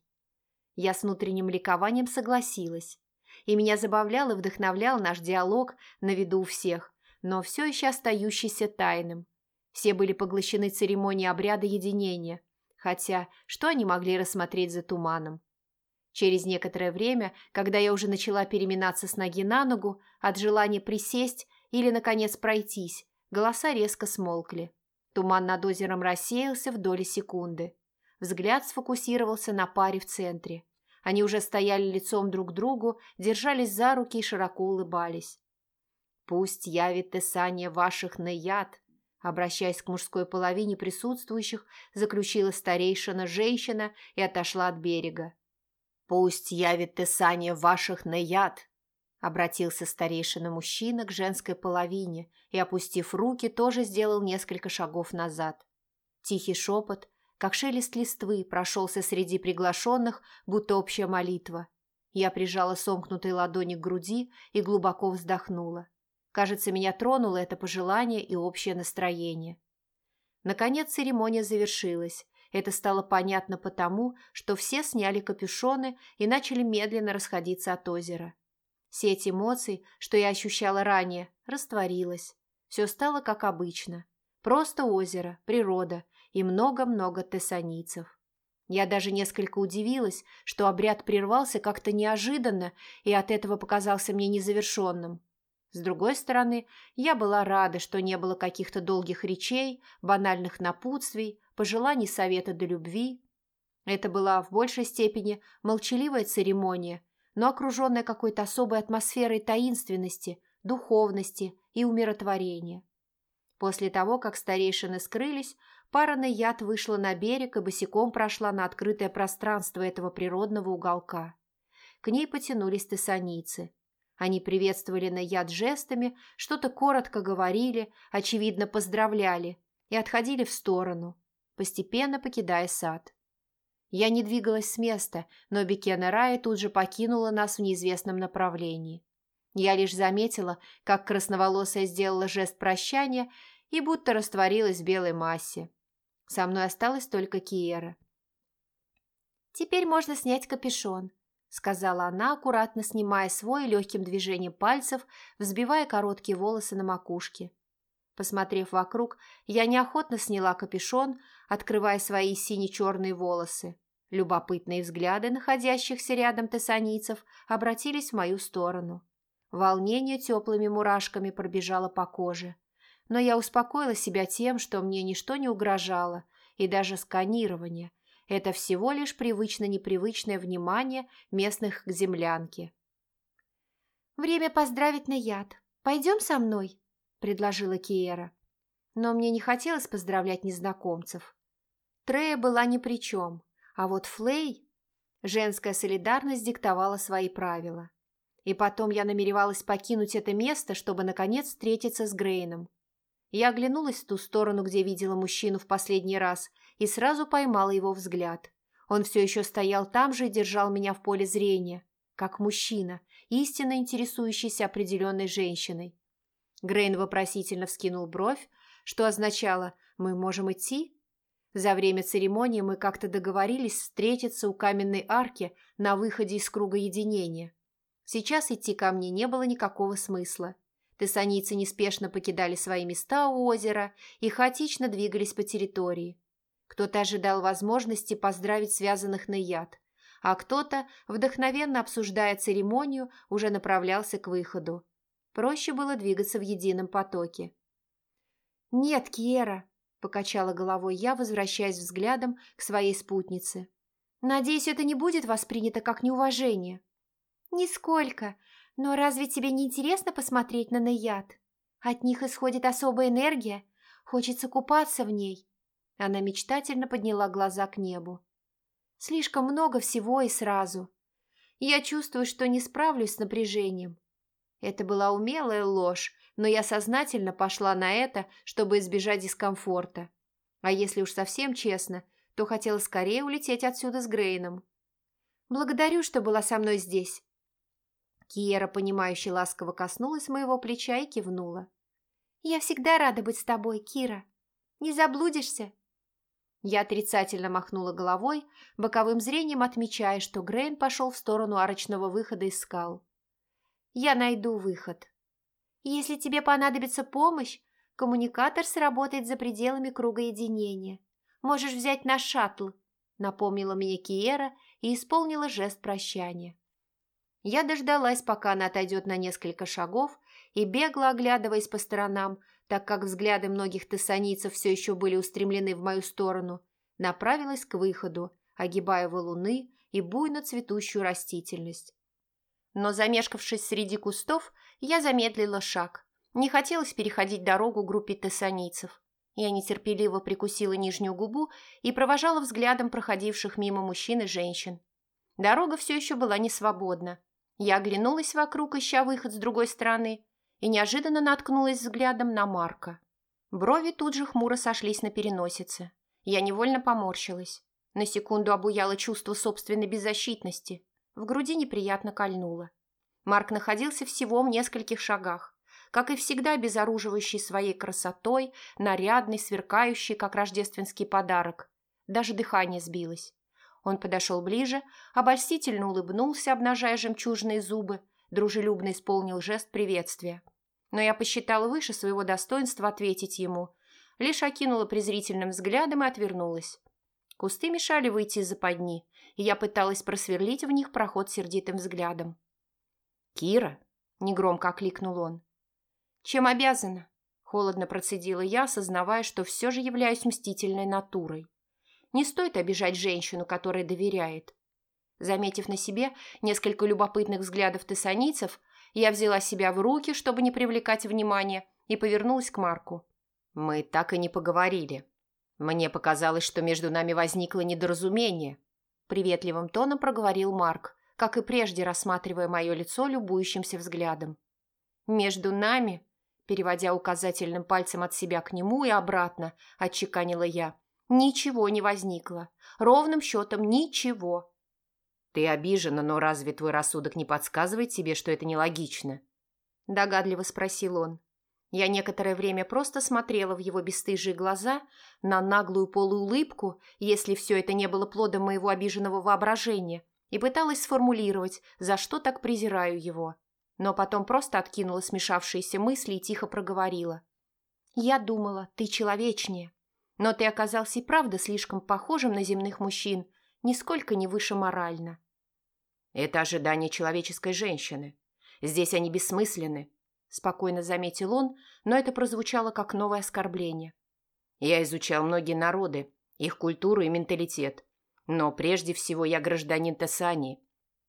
A: Я с внутренним ликованием согласилась. И меня забавлял и вдохновлял наш диалог на виду у всех, но все еще остающийся тайным. Все были поглощены церемонией обряда единения, хотя что они могли рассмотреть за туманом? Через некоторое время, когда я уже начала переминаться с ноги на ногу, от желания присесть или, наконец, пройтись, голоса резко смолкли. Туман над озером рассеялся в доли секунды. Взгляд сфокусировался на паре в центре. Они уже стояли лицом друг к другу, держались за руки и широко улыбались. Пусть явит Тесания ваших на яд, обращаясь к мужской половине присутствующих, заключила старейшина женщина и отошла от берега.
B: «Пусть явит Тесания ваших наяд!» Обратился старейшина мужчина к женской половине и, опустив руки, тоже сделал несколько шагов назад. Тихий шепот, как шелест листвы, прошелся среди приглашенных, будто общая молитва. Я прижала сомкнутые ладони к груди и глубоко вздохнула. Кажется, меня тронуло это пожелание и общее настроение. Наконец церемония завершилась, это стало понятно потому, что все сняли капюшоны и начали медленно расходиться от озера. Сеть эмоций, что я ощущала ранее, растворилась. Все стало как обычно. Просто озеро, природа и много-много тессанийцев. Я даже несколько удивилась, что обряд прервался как-то неожиданно и от этого показался мне незавершенным. С другой стороны, я была рада, что не было каких-то долгих речей, банальных напутствий, пожеланий совета до любви. Это была в большей степени молчаливая церемония, но окруженная какой-то особой атмосферой таинственности, духовности и умиротворения. После того, как старейшины скрылись, пара на яд вышла на берег и босиком прошла на открытое пространство этого природного уголка. К ней потянулись тессаницы. Они приветствовали на яд жестами, что-то коротко говорили, очевидно поздравляли и отходили в сторону, постепенно покидая сад. Я не двигалась с места, но Бекена Рая тут же покинула нас в неизвестном направлении. Я лишь заметила, как красноволосая сделала жест прощания и будто растворилась в белой массе. Со мной осталась только Киера.
A: «Теперь можно снять капюшон», — сказала она, аккуратно снимая свой легким движением пальцев, взбивая короткие волосы на макушке. Посмотрев вокруг, я неохотно сняла капюшон, открывая свои сине-черные волосы. Любопытные взгляды находящихся рядом тессанийцев обратились в мою сторону. Волнение теплыми мурашками пробежало по коже. Но я успокоила себя тем, что мне ничто не угрожало, и даже сканирование – это всего лишь привычно-непривычное внимание местных к землянке. «Время поздравить на яд. Пойдем со мной?» – предложила Киера. Но мне не хотелось поздравлять незнакомцев. Трея была ни при чем, а вот Флей... Женская солидарность диктовала свои правила. И потом я намеревалась покинуть это место, чтобы, наконец, встретиться с Грейном. Я оглянулась в ту сторону, где видела мужчину в последний раз, и сразу поймала его взгляд. Он все еще стоял там же и держал меня в поле зрения, как мужчина, истинно интересующийся определенной женщиной. Грейн вопросительно вскинул бровь, что означало «мы можем идти?» За время церемонии мы как-то договорились встретиться у каменной арки на выходе из круга единения. Сейчас идти ко мне не было никакого смысла. Тессанийцы неспешно покидали свои места у озера и хаотично двигались по территории. Кто-то ожидал возможности поздравить связанных на яд, а кто-то, вдохновенно обсуждая церемонию, уже направлялся к выходу. Проще было двигаться в едином потоке. «Нет, Кьера», – покачала головой я, возвращаясь взглядом к своей спутнице. «Надеюсь, это не будет воспринято как неуважение». «Нисколько. Но разве тебе не интересно посмотреть на Наяд? От них исходит особая энергия. Хочется купаться в ней». Она мечтательно подняла глаза к небу. «Слишком много всего и сразу. Я чувствую, что не справлюсь с напряжением. Это была умелая ложь, но я сознательно пошла на это, чтобы избежать дискомфорта. А если уж совсем честно, то хотела скорее улететь отсюда с Грейном. «Благодарю, что была со мной здесь». Киера, понимающе ласково коснулась моего плеча и кивнула. «Я всегда рада быть с тобой, Кира. Не заблудишься?» Я отрицательно махнула головой, боковым зрением отмечая, что Грейн пошел в сторону арочного выхода из скал. Я найду выход. Если тебе понадобится помощь, коммуникатор сработает за пределами круга единения. Можешь взять наш шаттл, напомнила мне Киера и исполнила жест прощания. Я дождалась, пока она отойдет на несколько шагов, и бегла, оглядываясь по сторонам, так как взгляды многих тессанийцев все еще были устремлены в мою сторону, направилась к выходу, огибая валуны и буйно цветущую растительность но, замешкавшись среди кустов, я замедлила шаг. Не хотелось переходить дорогу группе тессанийцев. Я нетерпеливо прикусила нижнюю губу и провожала взглядом проходивших мимо мужчин и женщин. Дорога все еще была не свободна. Я оглянулась вокруг, ища выход с другой стороны, и неожиданно наткнулась взглядом на Марка. Брови тут же хмуро сошлись на переносице. Я невольно поморщилась. На секунду обуяло чувство собственной беззащитности. В груди неприятно кольнуло. Марк находился всего в нескольких шагах, как и всегда обезоруживающий своей красотой, нарядный, сверкающий, как рождественский подарок. Даже дыхание сбилось. Он подошел ближе, обольстительно улыбнулся, обнажая жемчужные зубы, дружелюбно исполнил жест приветствия. Но я посчитала выше своего достоинства ответить ему, лишь окинула презрительным взглядом и отвернулась. Кусты мешали выйти из западни, и я пыталась просверлить в них проход сердитым взглядом. «Кира!» – негромко окликнул он. «Чем обязана?» – холодно процедила я, осознавая, что все же являюсь мстительной натурой. Не стоит обижать женщину, которая доверяет. Заметив на себе несколько любопытных взглядов тессанийцев, я взяла себя в руки, чтобы не привлекать внимания, и повернулась к Марку. «Мы так и не поговорили. Мне показалось, что между нами возникло недоразумение», – приветливым тоном проговорил Марк, как и прежде рассматривая мое лицо любующимся взглядом. «Между нами», – переводя указательным пальцем от себя к нему и обратно, отчеканила я – Ничего не возникло. Ровным счетом ничего. Ты обижена, но разве твой рассудок не подсказывает тебе, что это нелогично? Догадливо спросил он. Я некоторое время просто смотрела в его бесстыжие глаза, на наглую полуулыбку, если все это не было плодом моего обиженного воображения, и пыталась сформулировать, за что так презираю его. Но потом просто откинула смешавшиеся мысли и тихо проговорила. «Я думала, ты человечнее. Но ты оказался и правда слишком похожим на земных мужчин, нисколько не выше морально. Это ожидание человеческой женщины. Здесь они бессмысленны, спокойно заметил он, но это прозвучало как новое оскорбление. Я изучал многие народы, их культуру и менталитет. Но прежде всего я гражданин Тессании,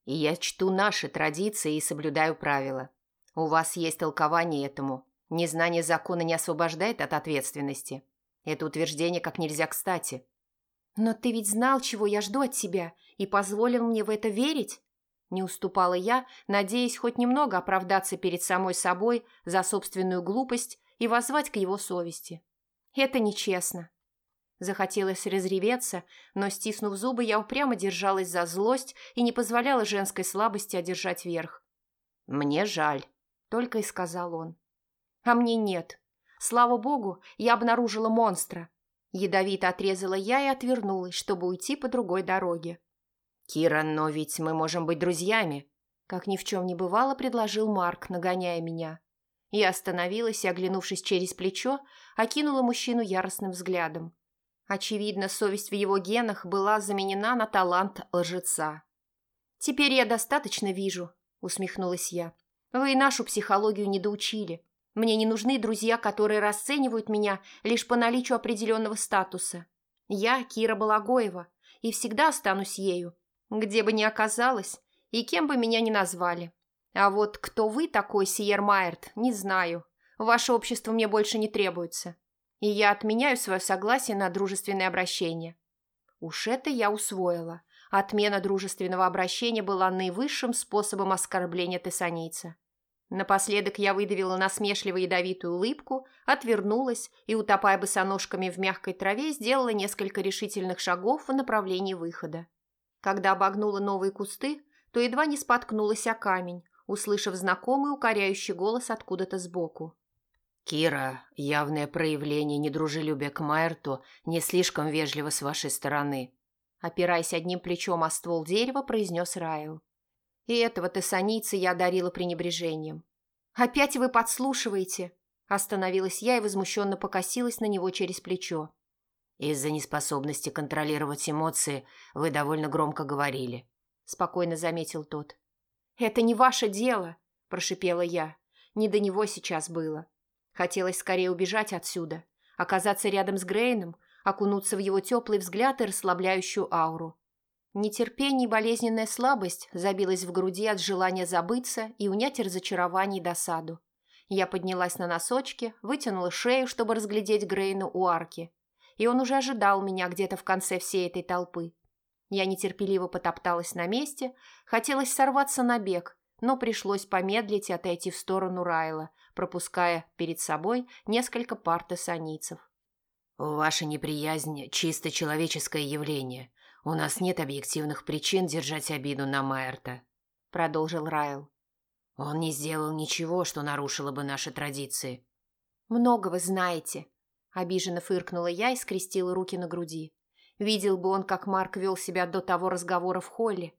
A: и я чту наши традиции и соблюдаю правила. У вас есть толкование этому. Незнание закона не освобождает от ответственности. Это утверждение как нельзя кстати. «Но ты ведь знал, чего я жду от тебя, и позволил мне в это верить?» Не уступала я, надеясь хоть немного оправдаться перед самой собой за собственную глупость и воззвать к его совести. «Это нечестно». Захотелось разреветься, но, стиснув зубы, я упрямо держалась за злость и не позволяла женской слабости одержать верх. «Мне жаль», — только и сказал он. «А мне нет. Слава богу, я обнаружила монстра. Ядовито отрезала я и отвернулась, чтобы уйти по другой дороге. «Кира, но ведь мы можем быть друзьями», как ни в чем не бывало, предложил Марк, нагоняя меня. Я остановилась и, оглянувшись через плечо, окинула мужчину яростным взглядом. Очевидно, совесть в его генах была заменена на талант лжеца. «Теперь я достаточно вижу», — усмехнулась я. «Вы и нашу психологию не доучили. Мне не нужны друзья, которые расценивают меня лишь по наличию определенного статуса. Я Кира Балагоева и всегда останусь ею, где бы ни оказалась и кем бы меня ни назвали. А вот кто вы такой, Сиер Майерт, не знаю. Ваше общество мне больше не требуется. И я отменяю свое согласие на дружественное обращение. Уж это я усвоила. Отмена дружественного обращения была наивысшим способом оскорбления тессанийца. Напоследок я выдавила насмешливо ядовитую улыбку, отвернулась и, утопая босоножками в мягкой траве, сделала несколько решительных шагов в направлении выхода. Когда обогнула новые кусты, то едва не споткнулась о камень, услышав знакомый укоряющий голос откуда-то сбоку. «Кира, явное проявление недружелюбия к Майерту не слишком вежливо с вашей стороны», опираясь одним плечом о ствол дерева, произнес Райл. И этого тессанийца я одарила пренебрежением. «Опять вы подслушиваете!» Остановилась я и возмущенно покосилась на него через плечо. «Из-за неспособности контролировать эмоции вы довольно громко говорили», – спокойно заметил тот. «Это не ваше дело», – прошипела я. «Не до него сейчас было. Хотелось скорее убежать отсюда, оказаться рядом с Грейном, окунуться в его теплый взгляд и расслабляющую ауру. Нетерпение и болезненная слабость забилась в груди от желания забыться и унять разочарование и досаду. Я поднялась на носочки, вытянула шею, чтобы разглядеть Грейна у арки. И он уже ожидал меня где-то в конце всей этой толпы. Я нетерпеливо потопталась на месте, хотелось сорваться на бег, но пришлось помедлить и отойти в сторону Райла, пропуская перед собой несколько пар тессаницев.
B: «Ваша неприязнь – чисто человеческое явление. У нас нет объективных причин держать обиду на Майерта», – продолжил Райл. «Он не сделал ничего, что нарушило бы наши традиции».
A: «Много вы знаете», – обиженно фыркнула я и скрестила руки на груди. Видел бы он, как Марк вел себя до того разговора в холле.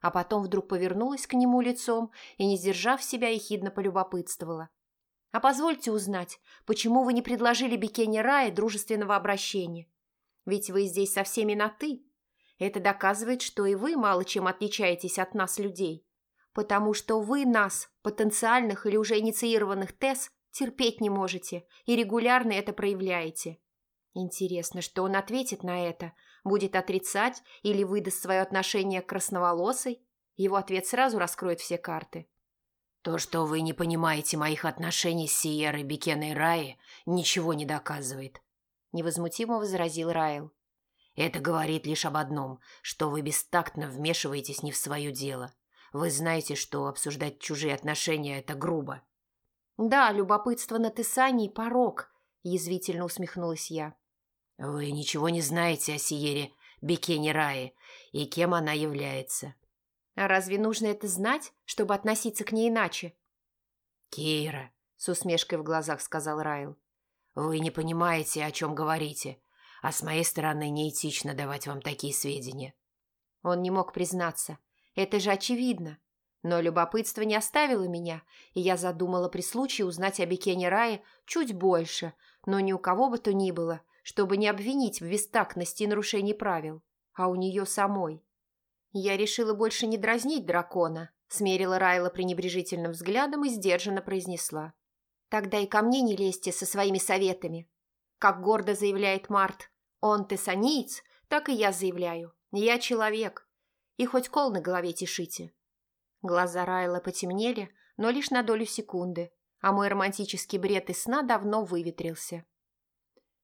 A: А потом вдруг повернулась к нему лицом и, не сдержав себя, ехидно полюбопытствовала. «А позвольте узнать, почему вы не предложили Бекене Рае дружественного обращения? Ведь вы здесь со всеми на «ты». Это доказывает, что и вы мало чем отличаетесь от нас, людей. Потому что вы нас, потенциальных или уже инициированных ТЭС, терпеть не можете и регулярно это проявляете. Интересно, что он ответит на это? Будет отрицать или выдаст свое отношение к красноволосой? Его ответ сразу раскроет все карты.
B: То, что вы не понимаете моих отношений с Сиерой, Бекеной Раи, ничего не доказывает. Невозмутимо возразил Райл. Это говорит лишь об одном, что вы бестактно вмешиваетесь не в свое дело. Вы знаете, что обсуждать чужие отношения – это грубо.
A: Да, любопытство на Тесании – порог, язвительно усмехнулась я.
B: «Вы ничего не знаете о Сиере Бекене Рае и кем она является».
A: «А разве нужно это знать, чтобы относиться к ней иначе?»
B: «Кира», — с усмешкой в глазах сказал Райл, — «вы не понимаете, о чем говорите, а с моей стороны неэтично давать вам такие сведения».
A: Он не мог признаться. Это же очевидно. Но любопытство не оставило меня, и я задумала при случае узнать о Бекене Рае чуть больше, но ни у кого бы то ни было, чтобы не обвинить в бестактности и нарушении правил, а у нее самой. Я решила больше не дразнить дракона, смерила Райла пренебрежительным взглядом и сдержанно произнесла. «Тогда и ко мне не лезьте со своими советами. Как гордо заявляет Март, он тессаниец, так и я заявляю. Я человек. И хоть кол на голове тишите». Глаза Райла потемнели, но лишь на долю секунды, а мой романтический бред из сна давно выветрился.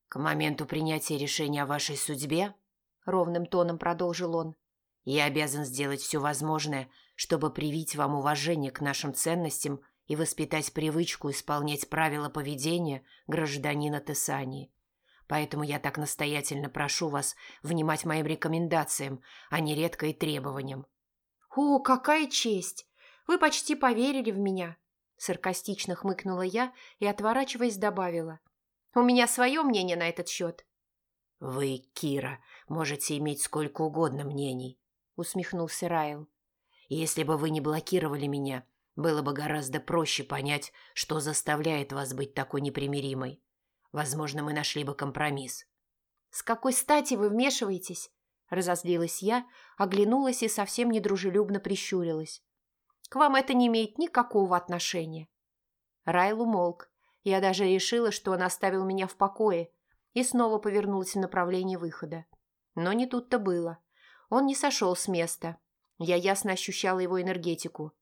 B: «К моменту принятия решения о вашей судьбе», — ровным тоном продолжил он, «я обязан сделать все возможное, чтобы привить вам уважение к нашим ценностям и воспитать привычку исполнять правила поведения гражданина Тессании. Поэтому я так настоятельно прошу вас внимать моим рекомендациям, а не редко и требованиям».
A: «О, какая честь! Вы почти поверили в меня!» Саркастично хмыкнула я и, отворачиваясь, добавила. У меня свое мнение на этот счет».
B: «Вы, Кира, можете иметь сколько угодно мнений», — усмехнулся Райл. «Если бы вы не блокировали меня, было бы гораздо проще понять, что заставляет вас быть такой непримиримой. Возможно, мы нашли бы компромисс».
A: «С какой стати вы вмешиваетесь?» Разозлилась я, оглянулась и совсем недружелюбно прищурилась. «К вам это не имеет никакого отношения». Райл умолк, я даже решила, что он оставил меня в покое, и снова повернулась в направлении выхода. Но не тут-то было. Он не сошел с места. Я ясно ощущала его энергетику.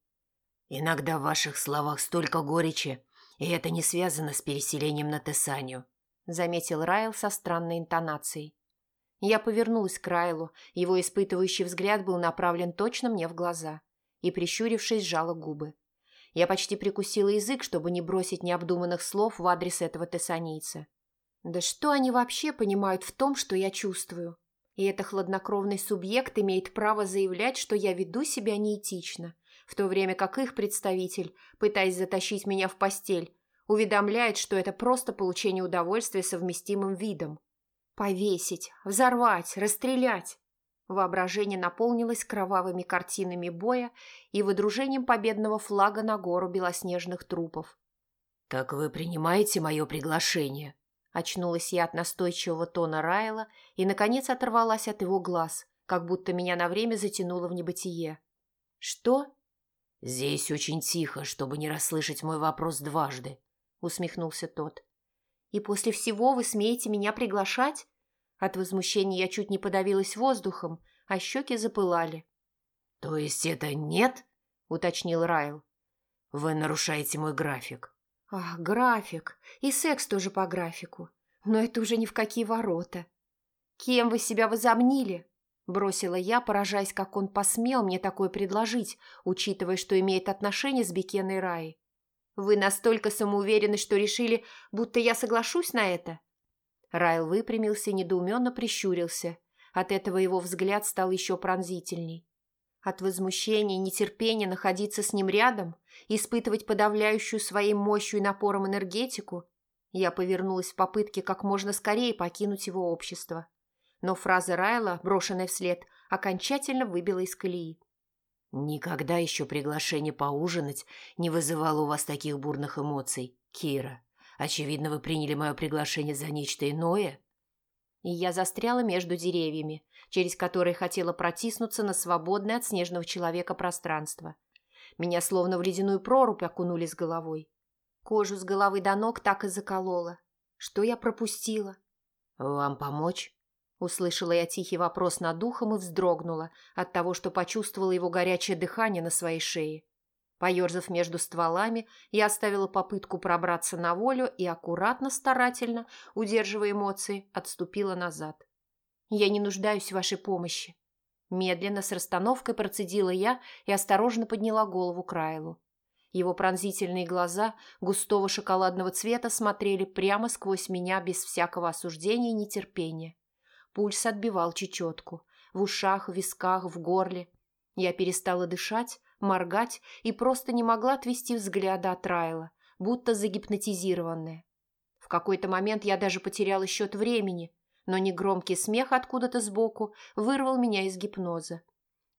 B: «Иногда в ваших словах столько горечи, и это не связано с переселением на Тессанию», заметил Райл со странной интонацией.
A: Я повернулась к Райлу, его испытывающий взгляд был направлен точно мне в глаза, и, прищурившись, сжала губы. Я почти прикусила язык, чтобы не бросить необдуманных слов в адрес этого тессанийца. Да что они вообще понимают в том, что я чувствую? И это хладнокровный субъект имеет право заявлять, что я веду себя неэтично, в то время как их представитель, пытаясь затащить меня в постель, уведомляет, что это просто получение удовольствия совместимым видом. Повесить, взорвать, расстрелять. Воображение наполнилось кровавыми картинами боя и выдружением победного флага на гору белоснежных трупов.
B: «Так вы принимаете мое приглашение?»
A: Очнулась я от настойчивого тона Райла и, наконец, оторвалась от его глаз, как будто меня на время затянуло в небытие. «Что?»
B: «Здесь очень тихо, чтобы не расслышать мой вопрос дважды», — усмехнулся тот.
A: «И после всего вы смеете меня приглашать?» От возмущения я чуть не подавилась воздухом, а щеки запылали.
B: «То есть это нет?» – уточнил Райл. «Вы нарушаете мой график».
A: «Ах, график! И секс тоже по графику. Но это уже ни в какие ворота. Кем вы себя возомнили?» Бросила я, поражаясь, как он посмел мне такое предложить, учитывая, что имеет отношение с Бекеной Раей. «Вы настолько самоуверены, что решили, будто я соглашусь на это?» Райл выпрямился и недоуменно прищурился. От этого его взгляд стал еще пронзительней. От возмущения и нетерпения находиться с ним рядом, испытывать подавляющую своей мощью и напором энергетику, я повернулась в попытке как можно скорее покинуть его общество но фраза Райла, брошенная вслед, окончательно выбила из колеи.
B: «Никогда еще приглашение поужинать не вызывало у вас таких бурных эмоций, Кира. Очевидно, вы приняли мое приглашение за нечто иное?»
A: И я застряла между деревьями, через которые хотела протиснуться на свободное от снежного человека пространство. Меня словно в ледяную прорубь окунули с головой. Кожу с головы до ног так и заколола. Что я пропустила?
B: «Вам помочь?»
A: Услышала я тихий вопрос над духом и вздрогнула от того, что почувствовала его горячее дыхание на своей шее. Поерзав между стволами, я оставила попытку пробраться на волю и аккуратно, старательно, удерживая эмоции, отступила назад. «Я не нуждаюсь в вашей помощи». Медленно, с расстановкой процедила я и осторожно подняла голову к Райлу. Его пронзительные глаза густого шоколадного цвета смотрели прямо сквозь меня без всякого осуждения и нетерпения. Пульс отбивал чечетку. В ушах, в висках, в горле. Я перестала дышать, моргать и просто не могла отвести взгляда от Райла, будто загипнотизированная. В какой-то момент я даже потеряла счет времени, но негромкий смех откуда-то сбоку вырвал меня из гипноза.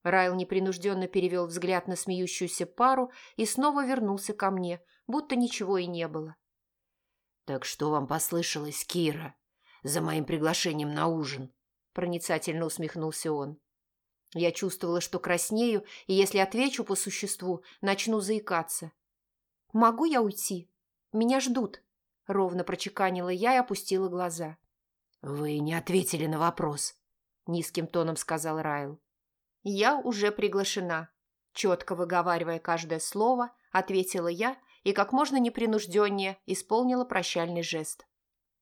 A: Райл непринужденно перевел взгляд на смеющуюся пару и снова вернулся ко мне, будто ничего и не было.
B: «Так что вам послышалось, Кира?» За моим приглашением на ужин», – проницательно усмехнулся он.
A: Я чувствовала, что краснею, и если отвечу по существу, начну заикаться. «Могу я уйти? Меня ждут», – ровно прочеканила я и опустила глаза.
B: «Вы не ответили на вопрос», – низким тоном сказал Райл.
A: «Я уже приглашена», – четко выговаривая каждое слово, ответила я и как можно непринужденнее исполнила прощальный жест.